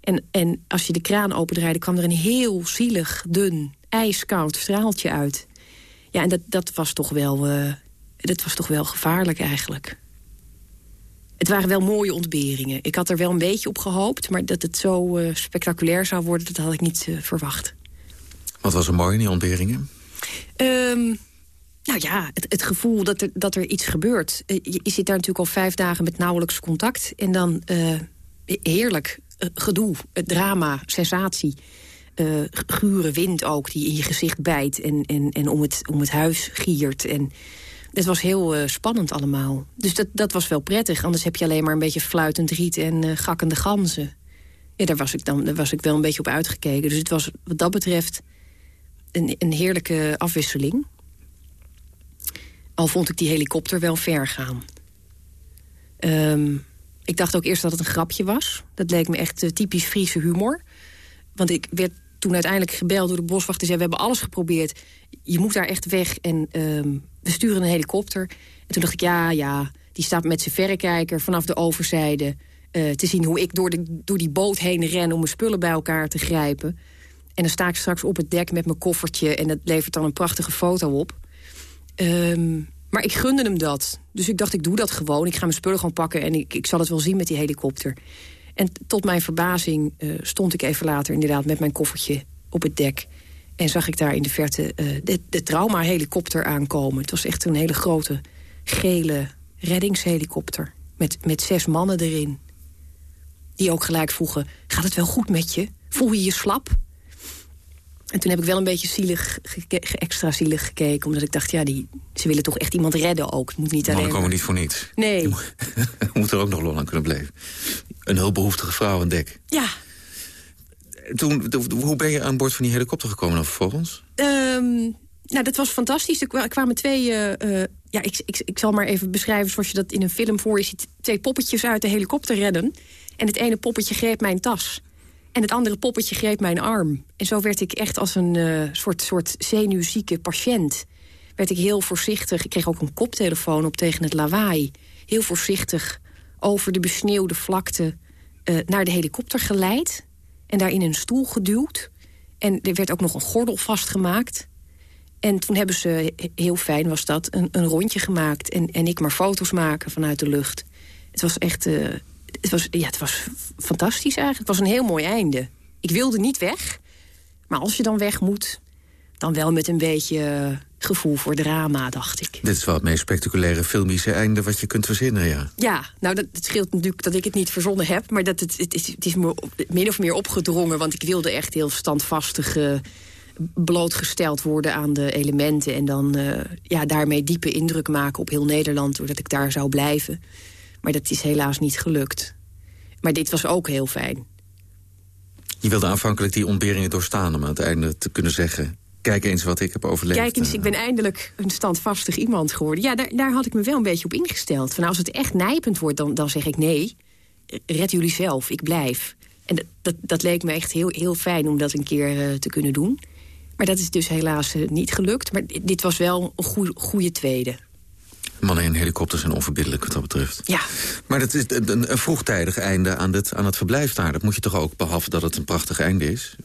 En, en als je de kraan opendraaide, kwam er een heel zielig, dun, ijskoud straaltje uit. Ja, en dat, dat, was, toch wel, uh, dat was toch wel gevaarlijk eigenlijk. Het waren wel mooie ontberingen. Ik had er wel een beetje op gehoopt... maar dat het zo uh, spectaculair zou worden, dat had ik niet uh, verwacht. Wat was er mooi in die ontberingen? Um, nou ja, het, het, gevoel dat er, dat er iets gebeurt. Je, je, zit daar natuurlijk al vijf dagen met nauwelijks contact. En dan uh, heerlijk uh, gedoe, drama, sensatie. Gure wind ook, die in je gezicht bijt en, en, en om, het, om het huis giert. En het was heel spannend allemaal. Dus dat, dat was wel prettig. Anders heb je alleen maar een beetje fluitend riet en gakkende ganzen. Ja, daar was, ik dan, daar was ik wel een beetje op uitgekeken. Dus het was wat dat betreft een, een heerlijke afwisseling. Al vond ik die helikopter wel ver gaan. Um, ik dacht ook eerst dat het een grapje was. Dat leek me echt uh, typisch Friese humor. Want ik werd toen uiteindelijk gebeld door de boswachter. zei, we hebben alles geprobeerd. Je moet daar echt weg en um, we sturen een helikopter. En toen dacht ik, ja, ja, die staat met zijn verrekijker vanaf de overzijde... Uh, te zien hoe ik door, de, door die boot heen ren om mijn spullen bij elkaar te grijpen. En dan sta ik straks op het dek met mijn koffertje... en dat levert dan een prachtige foto op. Um, maar ik gunde hem dat. Dus ik dacht, ik doe dat gewoon. Ik ga mijn spullen gewoon pakken en ik, ik zal het wel zien met die helikopter. En tot mijn verbazing uh, stond ik even later inderdaad met mijn koffertje op het dek. En zag ik daar in de verte uh, de, de trauma-helikopter aankomen. Het was echt een hele grote, gele reddingshelikopter. Met, met zes mannen erin. Die ook gelijk vroegen, gaat het wel goed met je? Voel je je slap? En toen heb ik wel een beetje zielig, extra zielig gekeken. Omdat ik dacht, ja, die, ze willen toch echt iemand redden ook. Het moet niet alleen komen niet voor niets. Nee. Moet er ook nog lol aan kunnen blijven. Een heel behoeftige vrouw aan dek. Ja. Toen, hoe ben je aan boord van die helikopter gekomen dan vervolgens? Um, nou, dat was fantastisch. Er kwamen twee... Uh, uh, ja, ik, ik, ik zal maar even beschrijven zoals je dat in een film voor je ziet. Twee poppetjes uit de helikopter redden. En het ene poppetje greep mijn tas. En het andere poppetje greep mijn arm. En zo werd ik echt als een uh, soort, soort zenuwzieke patiënt. Werd ik heel voorzichtig. Ik kreeg ook een koptelefoon op tegen het lawaai. Heel voorzichtig over de besneeuwde vlakte uh, naar de helikopter geleid. En daar in een stoel geduwd. En er werd ook nog een gordel vastgemaakt. En toen hebben ze, heel fijn was dat, een, een rondje gemaakt. En, en ik maar foto's maken vanuit de lucht. Het was echt... Uh, het was, ja, het was fantastisch eigenlijk. Het was een heel mooi einde. Ik wilde niet weg. Maar als je dan weg moet, dan wel met een beetje gevoel voor drama, dacht ik. Dit is wel het meest spectaculaire filmische einde wat je kunt verzinnen, ja. Ja, nou, dat, het scheelt natuurlijk dat ik het niet verzonnen heb... maar dat het, het, is, het is me min of meer opgedrongen... want ik wilde echt heel standvastig uh, blootgesteld worden aan de elementen... en dan uh, ja, daarmee diepe indruk maken op heel Nederland... doordat ik daar zou blijven. Maar dat is helaas niet gelukt. Maar dit was ook heel fijn. Je wilde aanvankelijk die ontberingen doorstaan... om aan het einde te kunnen zeggen... kijk eens wat ik heb overleefd. Kijk eens, ik ben eindelijk een standvastig iemand geworden. Ja, daar, daar had ik me wel een beetje op ingesteld. Van als het echt nijpend wordt, dan, dan zeg ik nee. Red jullie zelf, ik blijf. En dat, dat, dat leek me echt heel, heel fijn om dat een keer uh, te kunnen doen. Maar dat is dus helaas uh, niet gelukt. Maar dit was wel een goede, goede tweede. Mannen in helikopters zijn onverbiddelijk wat dat betreft. Ja. Maar dat is een, een vroegtijdig einde aan, dit, aan het verblijf daar. Dat moet je toch ook, behalve dat het een prachtig einde is...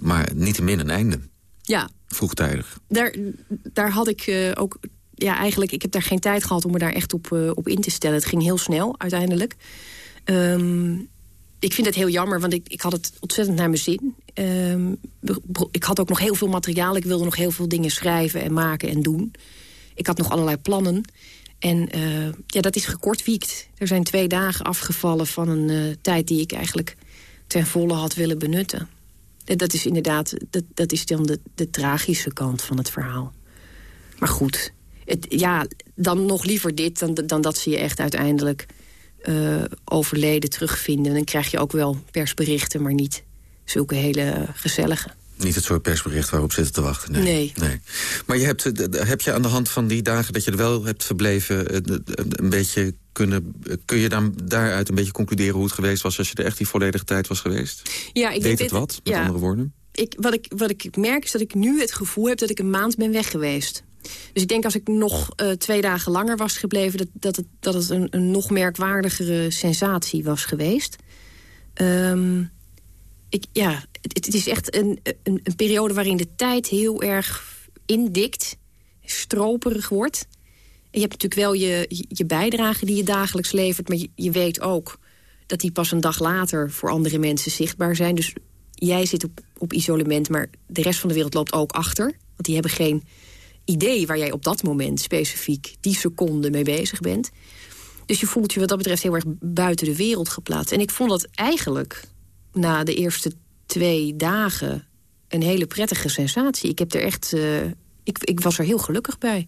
maar niettemin een einde. Ja. Vroegtijdig. Daar, daar had ik uh, ook... Ja, eigenlijk, ik heb daar geen tijd gehad om me daar echt op, uh, op in te stellen. Het ging heel snel, uiteindelijk. Um, ik vind het heel jammer, want ik, ik had het ontzettend naar mijn zin. Um, ik had ook nog heel veel materiaal. Ik wilde nog heel veel dingen schrijven en maken en doen. Ik had nog allerlei plannen. En uh, ja, dat is gekortwiekt. Er zijn twee dagen afgevallen van een uh, tijd die ik eigenlijk ten volle had willen benutten. En dat is inderdaad, dat, dat is dan de, de tragische kant van het verhaal. Maar goed, het, ja, dan nog liever dit dan, dan dat ze je echt uiteindelijk uh, overleden terugvinden. Dan krijg je ook wel persberichten, maar niet zulke hele gezellige. Niet het soort persbericht waarop zitten te wachten. Nee. nee. nee. Maar je hebt, heb je aan de hand van die dagen dat je er wel hebt verbleven... een beetje kunnen, kun je dan daaruit een beetje concluderen hoe het geweest was... als je er echt die volledige tijd was geweest? Ja, ik Deed denk het wat, met ja, andere woorden? Ik, wat, ik, wat ik merk is dat ik nu het gevoel heb dat ik een maand ben weg geweest. Dus ik denk als ik nog uh, twee dagen langer was gebleven... dat, dat het, dat het een, een nog merkwaardigere sensatie was geweest. Um, ik, ja, het, het, is echt een, een, een, periode waarin de tijd heel erg indikt, stroperig wordt. En je hebt natuurlijk wel je, je bijdrage die je dagelijks levert... maar je, weet ook dat die pas een dag later voor andere mensen zichtbaar zijn. Dus jij zit op, op isolement, maar de rest van de wereld loopt ook achter. Want die hebben geen idee waar jij op dat moment specifiek die seconde mee bezig bent. Dus je voelt je wat dat betreft heel erg buiten de wereld geplaatst. En ik vond dat eigenlijk na de eerste twee dagen een hele prettige sensatie. Ik heb er echt. Uh, ik, ik was er heel gelukkig bij.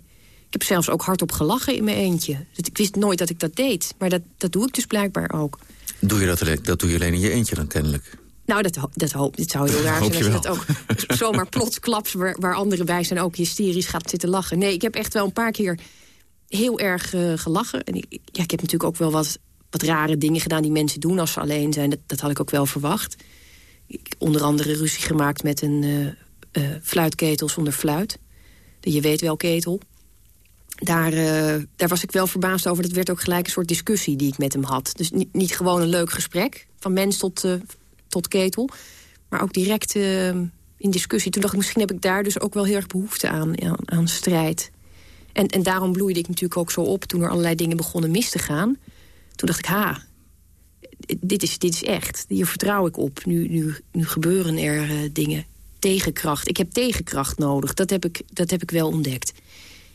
Ik heb zelfs ook hardop gelachen in mijn eentje. Dus ik wist nooit dat ik dat deed. Maar dat, dat doe ik dus blijkbaar ook. Doe je dat, dat doe je alleen in je eentje dan kennelijk? Nou, dat, dat hoop Het zou heel raar zijn als je dat ook zomaar plotsklaps... Waar, waar anderen bij zijn ook hysterisch gaat zitten lachen. Nee, ik heb echt wel een paar keer heel erg uh, gelachen. En ik, ja, ik heb natuurlijk ook wel wat wat rare dingen gedaan die mensen doen als ze alleen zijn. Dat, dat had ik ook wel verwacht. Ik, onder andere ruzie gemaakt met een uh, uh, fluitketel zonder fluit. De je weet wel ketel. Daar, uh, daar was ik wel verbaasd over. Dat werd ook gelijk een soort discussie die ik met hem had. Dus niet, niet gewoon een leuk gesprek, van mens tot, tot ketel. Maar ook direct in discussie. Toen dacht ik, misschien heb ik daar dus ook wel heel erg behoefte aan, aan, aan strijd. En, en daarom bloeide ik natuurlijk ook zo op toen er allerlei dingen begonnen mis te gaan toen dacht ik, ha, dit is, dit is echt. Hier vertrouw ik op. Nu, nu, nu gebeuren er uh, dingen. Tegenkracht. Ik heb tegenkracht nodig. Dat heb ik, dat heb ik wel ontdekt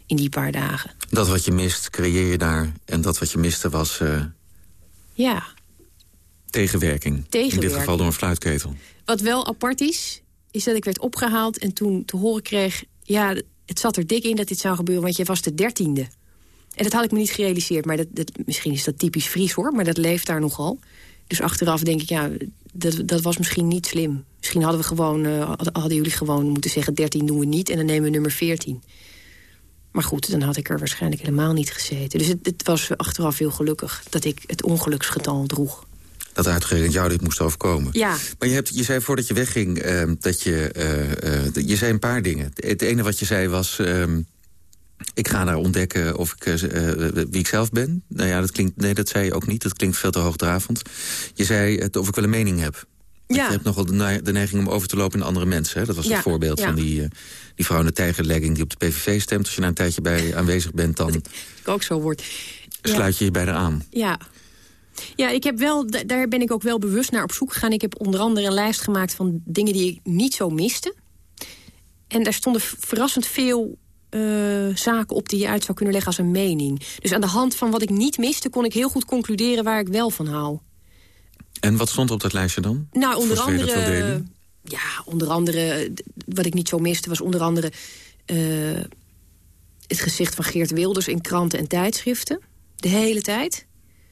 in die paar dagen. Dat wat je mist, creëer je daar. En dat wat je miste was... Uh, ja. Tegenwerking. tegenwerking. In dit geval door een fluitketel. Wat wel apart is, is dat ik werd opgehaald... en toen te horen kreeg... ja, het zat er dik in dat dit zou gebeuren... want je was de dertiende. En dat had ik me niet gerealiseerd. Maar dat, dat, misschien is dat typisch Fries hoor, maar dat leeft daar nogal. Dus achteraf denk ik, ja, dat, dat was misschien niet slim. Misschien hadden, we gewoon, uh, hadden jullie gewoon moeten zeggen... 13 doen we niet en dan nemen we nummer 14. Maar goed, dan had ik er waarschijnlijk helemaal niet gezeten. Dus het, het was achteraf heel gelukkig dat ik het ongeluksgetal droeg. Dat uitgerekend jou dit moest overkomen. Ja. Maar je, hebt, je zei voordat je wegging ehm, dat je... eh, eh, je zei een paar dingen. Het ene wat je zei was... ik ga daar ontdekken of ik, eh, eh, wie ik zelf ben. Nou ja, dat klinkt, nee, dat zei je ook niet. Dat klinkt veel te hoogdravend. Je zei het of ik wel een mening heb. Ja. Je hebt nogal de, ne- de neiging om over te lopen in andere mensen. Hè? Dat was Ja, het voorbeeld ja. van die, eh, die vrouw in de tijgerlegging... die op de PVV stemt. Als je daar een tijdje bij aanwezig bent, dan Ik ook zo word. Sluit je je bij haar aan. Ja. Ja, ik heb wel, da- daar ben ik ook wel bewust naar op zoek gegaan. Ik heb onder andere een lijst gemaakt van dingen die ik niet zo miste. En daar stonden verrassend veel eh, zaken op die je uit zou kunnen leggen als een mening. Dus aan de hand van wat ik niet miste... kon ik heel goed concluderen waar ik wel van hou. En wat stond op dat lijstje dan? Nou, onder andere... Ja, onder andere... Wat ik niet zo miste was onder andere... eh, het gezicht van Geert Wilders in kranten en tijdschriften. De hele tijd.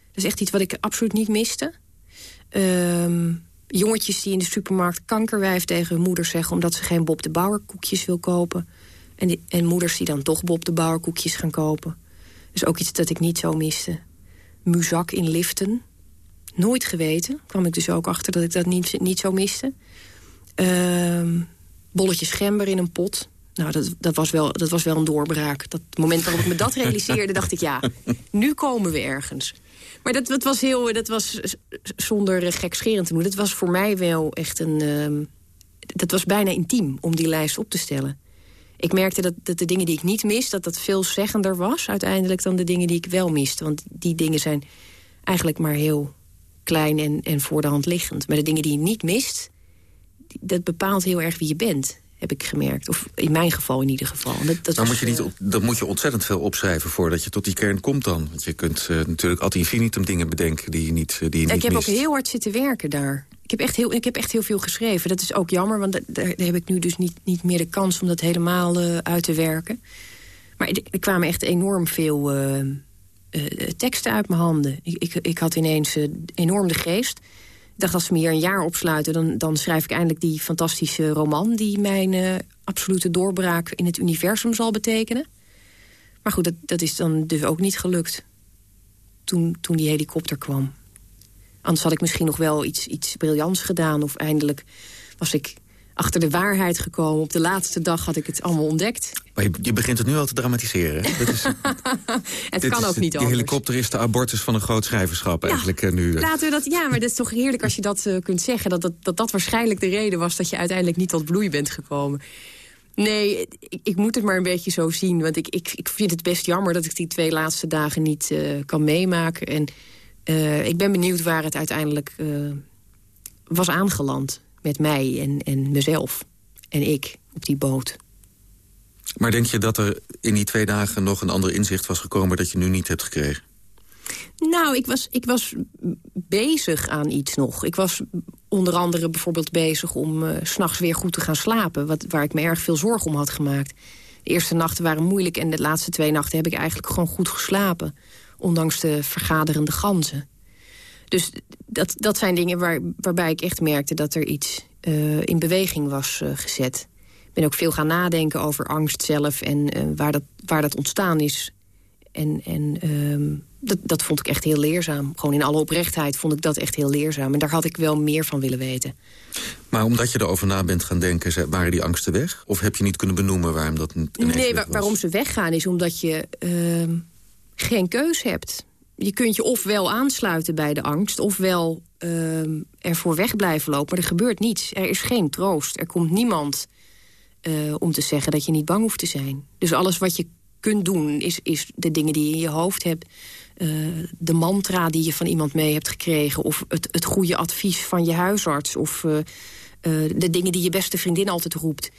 Dat is echt iets wat ik absoluut niet miste. Ehm, jongetjes die in de supermarkt kankerwijf tegen hun moeders zeggen... omdat ze geen Bob de Bauer koekjes wil kopen. En, en moeders die dan toch Bob de Bauer koekjes gaan kopen. Dus ook iets dat ik niet zo miste. Muzak in liften. Nooit geweten. Kwam ik dus ook achter dat ik dat niet, niet zo miste. Ehm bolletjes gember in een pot. Nou, dat, dat, was wel, dat was wel een doorbraak. Dat moment waarop ik me dat realiseerde, dacht ik... ja, nu komen we ergens. Maar dat, dat was heel, dat was zonder gekscherend te doen. Dat was voor mij wel echt een... ehm, dat was bijna intiem om die lijst op te stellen. Ik merkte dat, dat de dingen die ik niet mis... dat dat veel zeggender was uiteindelijk dan de dingen die ik wel miste. Want die dingen zijn eigenlijk maar heel klein en, en voor de hand liggend. Maar de dingen die je niet mist, dat bepaalt heel erg wie je bent, heb ik gemerkt. Of in mijn geval in ieder geval. Dat, dat moet je niet, eh, op- dan moet je ontzettend veel opschrijven voordat je tot die kern komt dan. Want je kunt eh, natuurlijk ad infinitum dingen bedenken die je niet, eh, die je ik niet heb mist. ook heel hard zitten werken daar. Ik heb echt heel, ik heb echt heel veel geschreven. Dat is ook jammer, want da- daar, daar heb ik nu dus niet, niet meer de kans... om dat helemaal uit te werken. Maar er kwamen echt enorm veel teksten uit mijn handen. Ik, ik, ik had ineens enorm de geest. Dacht, als ze me hier een jaar opsluiten... dan, dan schrijf ik eindelijk die fantastische roman... die mijn eh, absolute doorbraak in het universum zal betekenen. Maar goed, dat, dat is dan dus ook niet gelukt. Toen, toen die helikopter kwam. Anders had ik misschien nog wel iets, iets briljants gedaan. Of eindelijk was ik achter de waarheid gekomen. Op de laatste dag had ik het allemaal ontdekt. Maar je, je begint het nu al te dramatiseren. Dat is, Het kan is ook de- niet anders. helikopter is de abortus van een groot schrijverschap eigenlijk eh, nu. Laten we dat, ja, maar dat is toch heerlijk als je dat eh, kunt zeggen. Dat dat, dat dat waarschijnlijk de reden was dat je uiteindelijk niet tot bloei bent gekomen. Nee, ik, ik moet het maar een beetje zo zien. Want ik, ik, ik vind het best jammer dat ik die twee laatste dagen niet eh, kan meemaken. En eh, ik ben benieuwd waar het uiteindelijk eh, was aangeland. Met mij en, en mezelf. En ik op die boot. Maar denk je dat er in die twee dagen nog een ander inzicht was gekomen... dat je nu niet hebt gekregen? Nou, ik was, ik was bezig aan iets nog. Ik was onder andere bijvoorbeeld bezig om eh, s s'nachts weer goed te gaan slapen. Wat, waar ik me erg veel zorgen om had gemaakt. De eerste nachten waren moeilijk en de laatste twee nachten heb ik eigenlijk gewoon goed geslapen. Ondanks de vergaderende ganzen. Dus dat, dat zijn dingen waar, waarbij ik echt merkte dat er iets eh, in beweging was eh, gezet. Ik ben ook veel gaan nadenken over angst zelf en eh, waar, dat, waar dat ontstaan is. En, en ehm, dat, dat vond ik echt heel leerzaam. Gewoon in alle oprechtheid vond ik dat echt heel leerzaam. En daar had ik wel meer van willen weten. Maar omdat je erover na bent gaan denken, waren die angsten weg? Of heb je niet kunnen benoemen waarom dat Nee, waar- waarom ze weggaan is omdat je ehm, geen keus hebt. Je kunt je ofwel aansluiten bij de angst... ofwel ehm ervoor weg blijven lopen, maar er gebeurt niets. Er is geen troost. Er komt niemand eh, om te zeggen dat je niet bang hoeft te zijn. Dus alles wat je kunt doen, is, is de dingen die je in je hoofd hebt... eh, de mantra die je van iemand mee hebt gekregen... of het, het goede advies van je huisarts... of eh, de dingen die je beste vriendin altijd roept.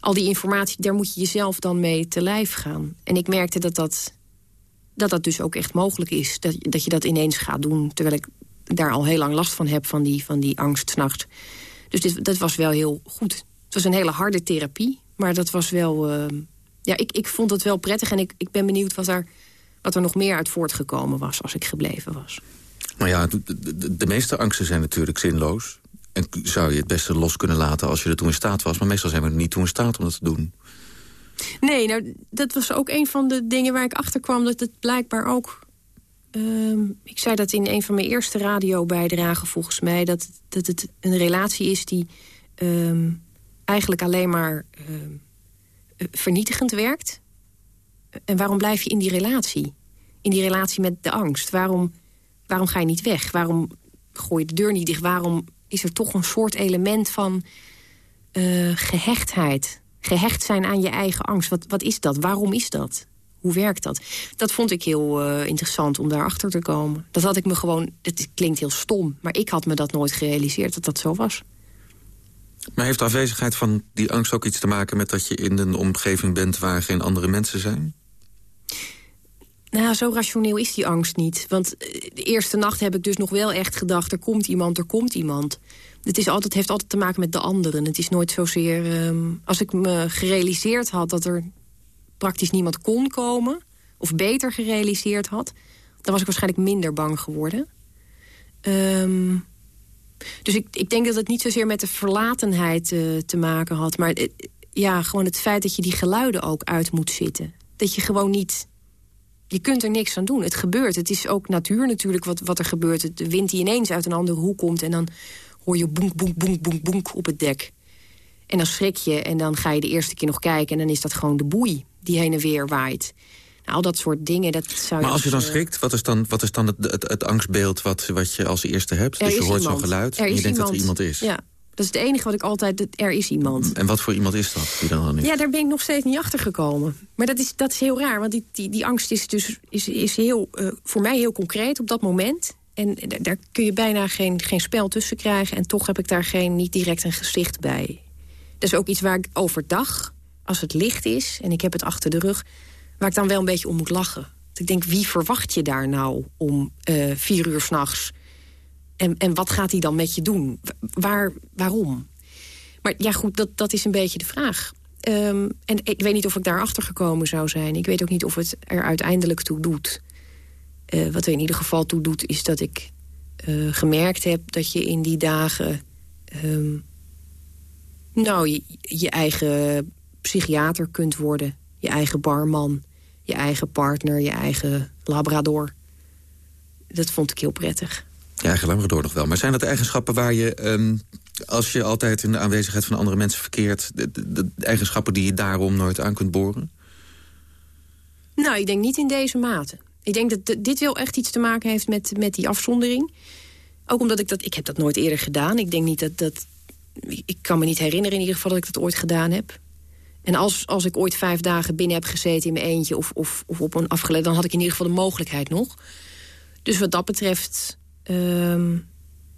Al die informatie, daar moet je jezelf dan mee te lijf gaan. En ik merkte dat dat, dat, dat dus ook echt mogelijk is. Dat, dat je dat ineens gaat doen, terwijl ik daar al heel lang last van heb... van die, van die angst 's nachts. Dus dat was wel heel goed. Het was een hele harde therapie, maar dat was wel... eh, ja, ik, ik vond het wel prettig en ik, ik ben benieuwd wat er, wat er nog meer uit voortgekomen was... als ik gebleven was. Nou ja, de, meeste angsten zijn natuurlijk zinloos. En zou je het beste los kunnen laten als je er toe in staat was. Maar meestal zijn we er niet toe in staat om dat te doen. Nee, nou, dat was ook een van de dingen waar ik achter kwam... dat het blijkbaar ook Ehm, ik zei dat in een van mijn eerste radiobijdragen volgens mij... dat, dat het een relatie is die ehm, eigenlijk alleen maar ehm, vernietigend werkt. En waarom blijf je in die relatie? In die relatie met de angst. Waarom, waarom ga je niet weg? Waarom gooi je de deur niet dicht? Waarom is er toch een soort element van uh, gehechtheid? Gehecht zijn aan je eigen angst. Wat, wat is dat? Waarom is dat? Hoe werkt dat? Dat vond ik heel uh, interessant om daarachter te komen. Dat had ik me gewoon... Het klinkt heel stom, maar ik had me dat nooit gerealiseerd dat dat zo was. Maar heeft de afwezigheid van die angst ook iets te maken... met dat je in een omgeving bent waar geen andere mensen zijn? Nou, zo rationeel is die angst niet. Want eh, de eerste nacht heb ik dus nog wel echt gedacht... er komt iemand, er komt iemand. Het is altijd, heeft altijd te maken met de anderen. Het is nooit zozeer... Um, als ik me gerealiseerd had dat er praktisch niemand kon komen... of beter gerealiseerd had... dan was ik waarschijnlijk minder bang geworden. Um, dus ik, ik denk dat het niet zozeer met de verlatenheid uh, te maken had... maar uh, ja, gewoon het feit dat je die geluiden ook uit moet zitten. Dat je gewoon niet... Je kunt er niks aan doen. Het gebeurt. Het is ook natuur natuurlijk wat, wat er gebeurt. De wind die ineens uit een andere hoek komt... en dan hoor je boenk, boenk, boenk, boenk, boenk op het dek. En dan schrik je en dan ga je de eerste keer nog kijken... en dan is dat gewoon de boei die heen en weer waait. Nou, al dat soort dingen, dat zou Maar als je dan eh, schrikt, wat is dan, wat is dan het, het, het angstbeeld wat, wat je als eerste hebt? Er dus je hoort zo'n geluid en je denkt dat er iemand. is. Ja, dat is het enige wat ik altijd... dat Er is iemand. En wat voor iemand is dat die dan, dan is? Ja, daar ben ik nog steeds niet achter gekomen. Maar dat is, dat is heel raar, want die, die, die angst is, dus, is, is heel, eh, voor mij heel concreet op dat moment. En da- daar kun je bijna geen, geen spel tussen krijgen. En toch heb ik daar geen, niet direct een gezicht bij. Dat is ook iets waar ik overdag, als het licht is... en ik heb het achter de rug, waar ik dan wel een beetje om moet lachen. Ik denk, wie verwacht je daar nou om eh, vier uur s'nachts? En, en wat gaat hij dan met je doen? Wa- Waar, waarom? Maar ja, goed, dat, dat is een beetje de vraag. Ehm, en ik weet niet of ik daarachter gekomen zou zijn. Ik weet ook niet of het er uiteindelijk toe doet. Eh, wat er in ieder geval toe doet, is dat ik eh, gemerkt heb... dat je in die dagen... ehm, nou, je, je eigen psychiater kunt worden. Je eigen barman. Je eigen partner. Je eigen labrador. Dat vond ik heel prettig. Je eigen Labrador nog wel. Maar zijn dat eigenschappen waar je, ehm, als je altijd in de aanwezigheid van andere mensen verkeert... De, de- de eigenschappen die je daarom nooit aan kunt boren? Nou, ik denk niet in deze mate. Ik denk dat dit wel echt iets te maken heeft met, met die afzondering. Ook omdat ik dat... Ik heb dat nooit eerder gedaan. Ik denk niet dat dat... Ik kan me niet herinneren in ieder geval dat ik dat ooit gedaan heb. En als, als ik ooit vijf dagen binnen heb gezeten in mijn eentje... of, of, of op een afgeleid, dan had ik in ieder geval de mogelijkheid nog. Dus wat dat betreft... ehm,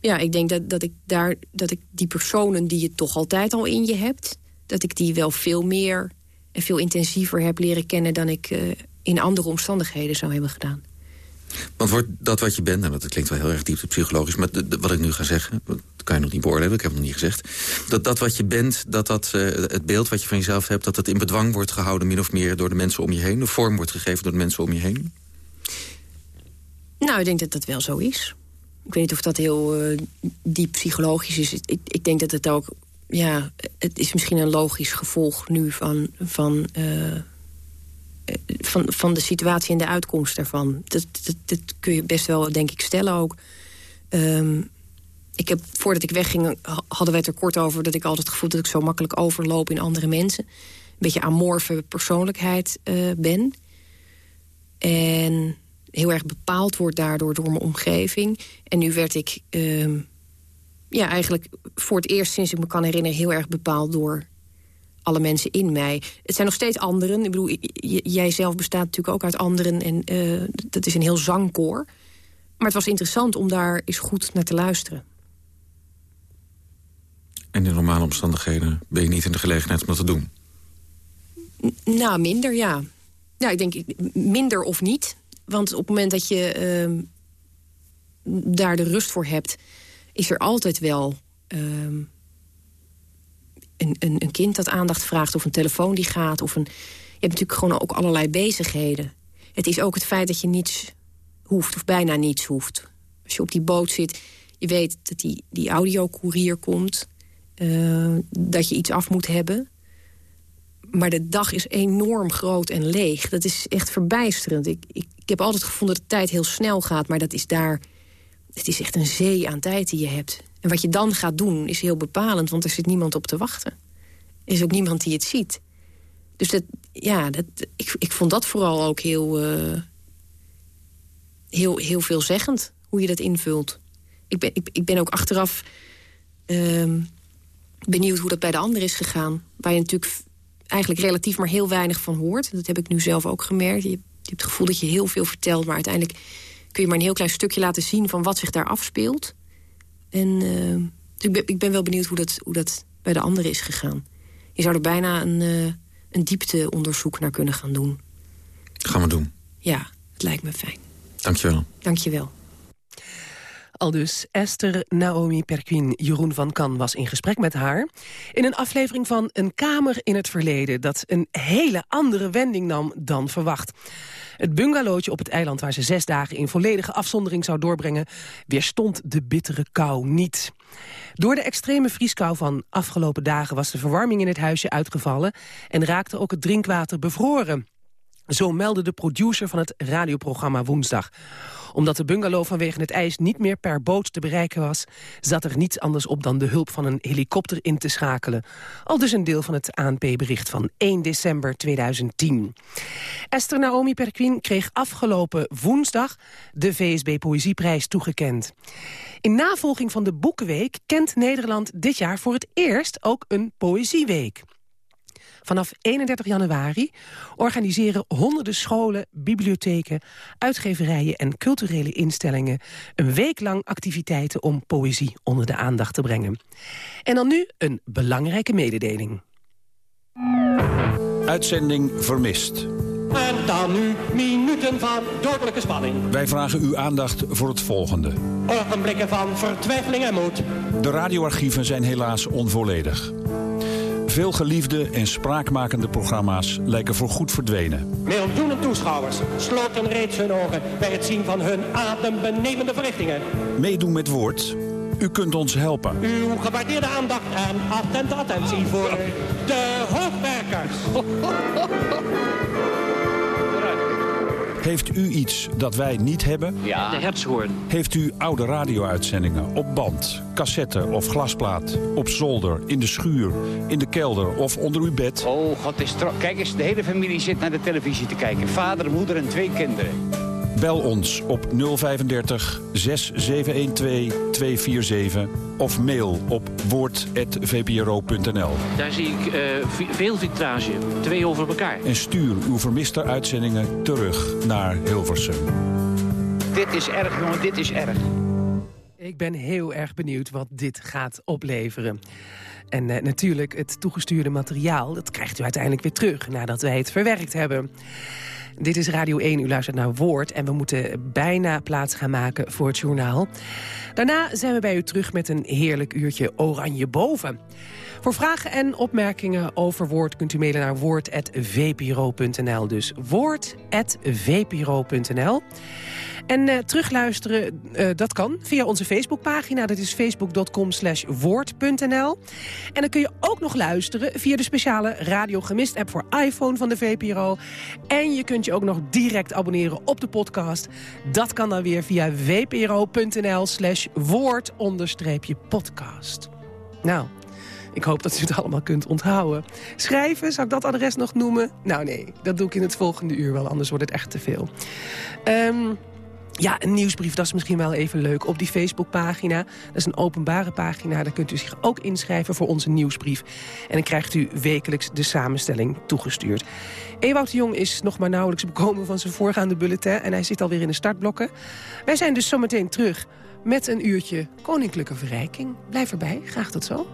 ja, ik denk dat, dat, ik daar, dat ik die personen die je toch altijd al in je hebt... dat ik die wel veel meer en veel intensiever heb leren kennen... dan ik eh, in andere omstandigheden zou hebben gedaan. Want wordt dat wat je bent, en dat klinkt wel heel erg diep psychologisch... maar de- de- wat ik nu ga zeggen, dat kan je nog niet beoordelen... ik heb het nog niet gezegd... dat dat wat je bent, dat, dat eh, het beeld wat je van jezelf hebt... dat dat in bedwang wordt gehouden min of meer door de mensen om je heen... de vorm wordt gegeven door de mensen om je heen? Nou, ik denk dat dat wel zo is. Ik weet niet of dat heel eh, diep psychologisch is. Ik, ik denk dat het ook... Ja, het is misschien een logisch gevolg nu van... van eh, van, van de situatie en de uitkomst daarvan. Dat, dat, dat kun je best wel, denk ik, stellen ook. Ehm, ik heb, voordat ik wegging, ha- hadden wij het er kort over... dat ik altijd het gevoel dat ik zo makkelijk overloop in andere mensen. Een beetje amorfe persoonlijkheid eh, ben. En heel erg bepaald wordt daardoor door mijn omgeving. En nu werd ik ehm, ja, eigenlijk voor het eerst sinds ik me kan herinneren... heel erg bepaald door alle mensen in mij. Het zijn nog steeds anderen. Ik bedoel, jij zelf bestaat natuurlijk ook uit anderen. En eh, dat is een heel zangkoor. Maar het was interessant om daar eens goed naar te luisteren. En in normale omstandigheden ben je niet in de gelegenheid om dat te doen. N- nou, minder, ja. Ja, ik denk minder of niet. Want op het moment dat je ehm, daar de rust voor hebt... is er altijd wel ehm, een, een, een kind dat aandacht vraagt... of een telefoon die gaat. Of een, je hebt natuurlijk gewoon ook allerlei bezigheden. Het is ook het feit dat je niets hoeft, of bijna niets hoeft. Als je op die boot zit, je weet dat die, die audiocourier komt... eh, dat je iets af moet hebben... maar de dag is enorm groot en leeg. Dat is echt verbijsterend. Ik, ik, ik heb altijd gevonden dat de tijd heel snel gaat... maar dat is daar... Het is echt een zee aan tijd die je hebt. En wat je dan gaat doen is heel bepalend... want er zit niemand op te wachten. Er is ook niemand die het ziet. Dus dat, ja, dat, ik, ik vond dat vooral ook heel, uh, heel, heel veelzeggend... hoe je dat invult. Ik ben, ik, ik ben ook achteraf uh, benieuwd hoe dat bij de ander is gegaan. Waar je natuurlijk eigenlijk relatief maar heel weinig van hoort. Dat heb ik nu zelf ook gemerkt. Je, je hebt het gevoel dat je heel veel vertelt... maar uiteindelijk kun je maar een heel klein stukje laten zien... van wat zich daar afspeelt. En uh, ik, ben, ik ben wel benieuwd hoe dat, hoe dat bij de anderen is gegaan. Je zou er bijna een, uh, een diepteonderzoek naar kunnen gaan doen. Gaan we doen. Ja, het lijkt me fijn. Dankjewel. Dankjewel. Al dus Esther Naomi Perquin Jeroen van Kan was in gesprek met haar... in een aflevering van Een Kamer in het Verleden... dat een hele andere wending nam dan verwacht. Het bungalowtje op het eiland waar ze zes dagen in volledige afzondering zou doorbrengen... weerstond de bittere kou niet. Door de extreme vrieskou van afgelopen dagen was de verwarming in het huisje uitgevallen... en raakte ook het drinkwater bevroren. Zo meldde de producer van het radioprogramma woensdag omdat de bungalow vanwege het ijs niet meer per boot te bereiken was... zat er niets anders op dan de hulp van een helikopter in te schakelen. Al dus een deel van het ANP-bericht van 1 december 2010. Esther Naomi Perquin kreeg afgelopen woensdag de VSB Poëzieprijs toegekend. In navolging van de Boekenweek kent Nederland dit jaar voor het eerst ook een Poëzieweek. Vanaf 31 januari organiseren honderden scholen, bibliotheken, uitgeverijen en culturele instellingen een week lang activiteiten om poëzie onder de aandacht te brengen. En dan nu een belangrijke mededeling. Uitzending vermist. En dan nu minuten van dodelijke spanning. Wij vragen uw aandacht voor het volgende. Ogenblikken van vertwijfeling en moed. De radioarchieven zijn helaas onvolledig. Veel geliefde en spraakmakende programma's lijken voorgoed verdwenen. Miljoenen toeschouwers sloten reeds hun ogen bij het zien van hun adembenemende verrichtingen. Meedoen met woord. U kunt ons helpen. Uw gewaardeerde aandacht en attente attentie voor de hoofdwerkers. Heeft u iets dat wij niet hebben? Ja, de hertshoorn. Heeft u oude radio-uitzendingen op band, cassette of glasplaat... op zolder, in de schuur, in de kelder of onder uw bed? Oh, god, is Kijk eens, de hele familie zit naar de televisie te kijken. Vader, moeder en twee kinderen. Bel ons op 035 6712 247 of mail op woord.vpro.nl. Daar zie ik uh, veel vitrage, twee over elkaar. En stuur uw vermiste uitzendingen terug naar Hilversum. Dit is erg, jongen, dit is erg. Ik ben heel erg benieuwd wat dit gaat opleveren. En uh, natuurlijk, het toegestuurde materiaal, dat krijgt u uiteindelijk weer terug... nadat wij het verwerkt hebben. Dit is Radio 1, u luistert naar Woord... en we moeten bijna plaats gaan maken voor het journaal. Daarna zijn we bij u terug met een heerlijk uurtje Oranje Boven. Voor vragen en opmerkingen over Woord kunt u mailen naar woord.vpro.nl. Dus woord.vpro.nl. En uh, terugluisteren, uh, dat kan via onze Facebookpagina. Dat is facebook.com slash woord.nl. En dan kun je ook nog luisteren via de speciale Radio Gemist app voor iPhone van de VPRO. En je kunt je ook nog direct abonneren op de podcast. Dat kan dan weer via vpro.nl slash woord-podcast. Nou, ik hoop dat u het allemaal kunt onthouden. Schrijven, zou ik dat adres nog noemen? Nou nee, dat doe ik in het volgende uur wel, anders wordt het echt te veel. Um, ja, een nieuwsbrief, dat is misschien wel even leuk. Op die Facebookpagina, dat is een openbare pagina... daar kunt u zich ook inschrijven voor onze nieuwsbrief. En dan krijgt u wekelijks de samenstelling toegestuurd. Ewout de Jong is nog maar nauwelijks bekomen van zijn voorgaande bulletin... en hij zit alweer in de startblokken. Wij zijn dus zometeen terug met een uurtje Koninklijke Verrijking. Blijf erbij, graag tot zo.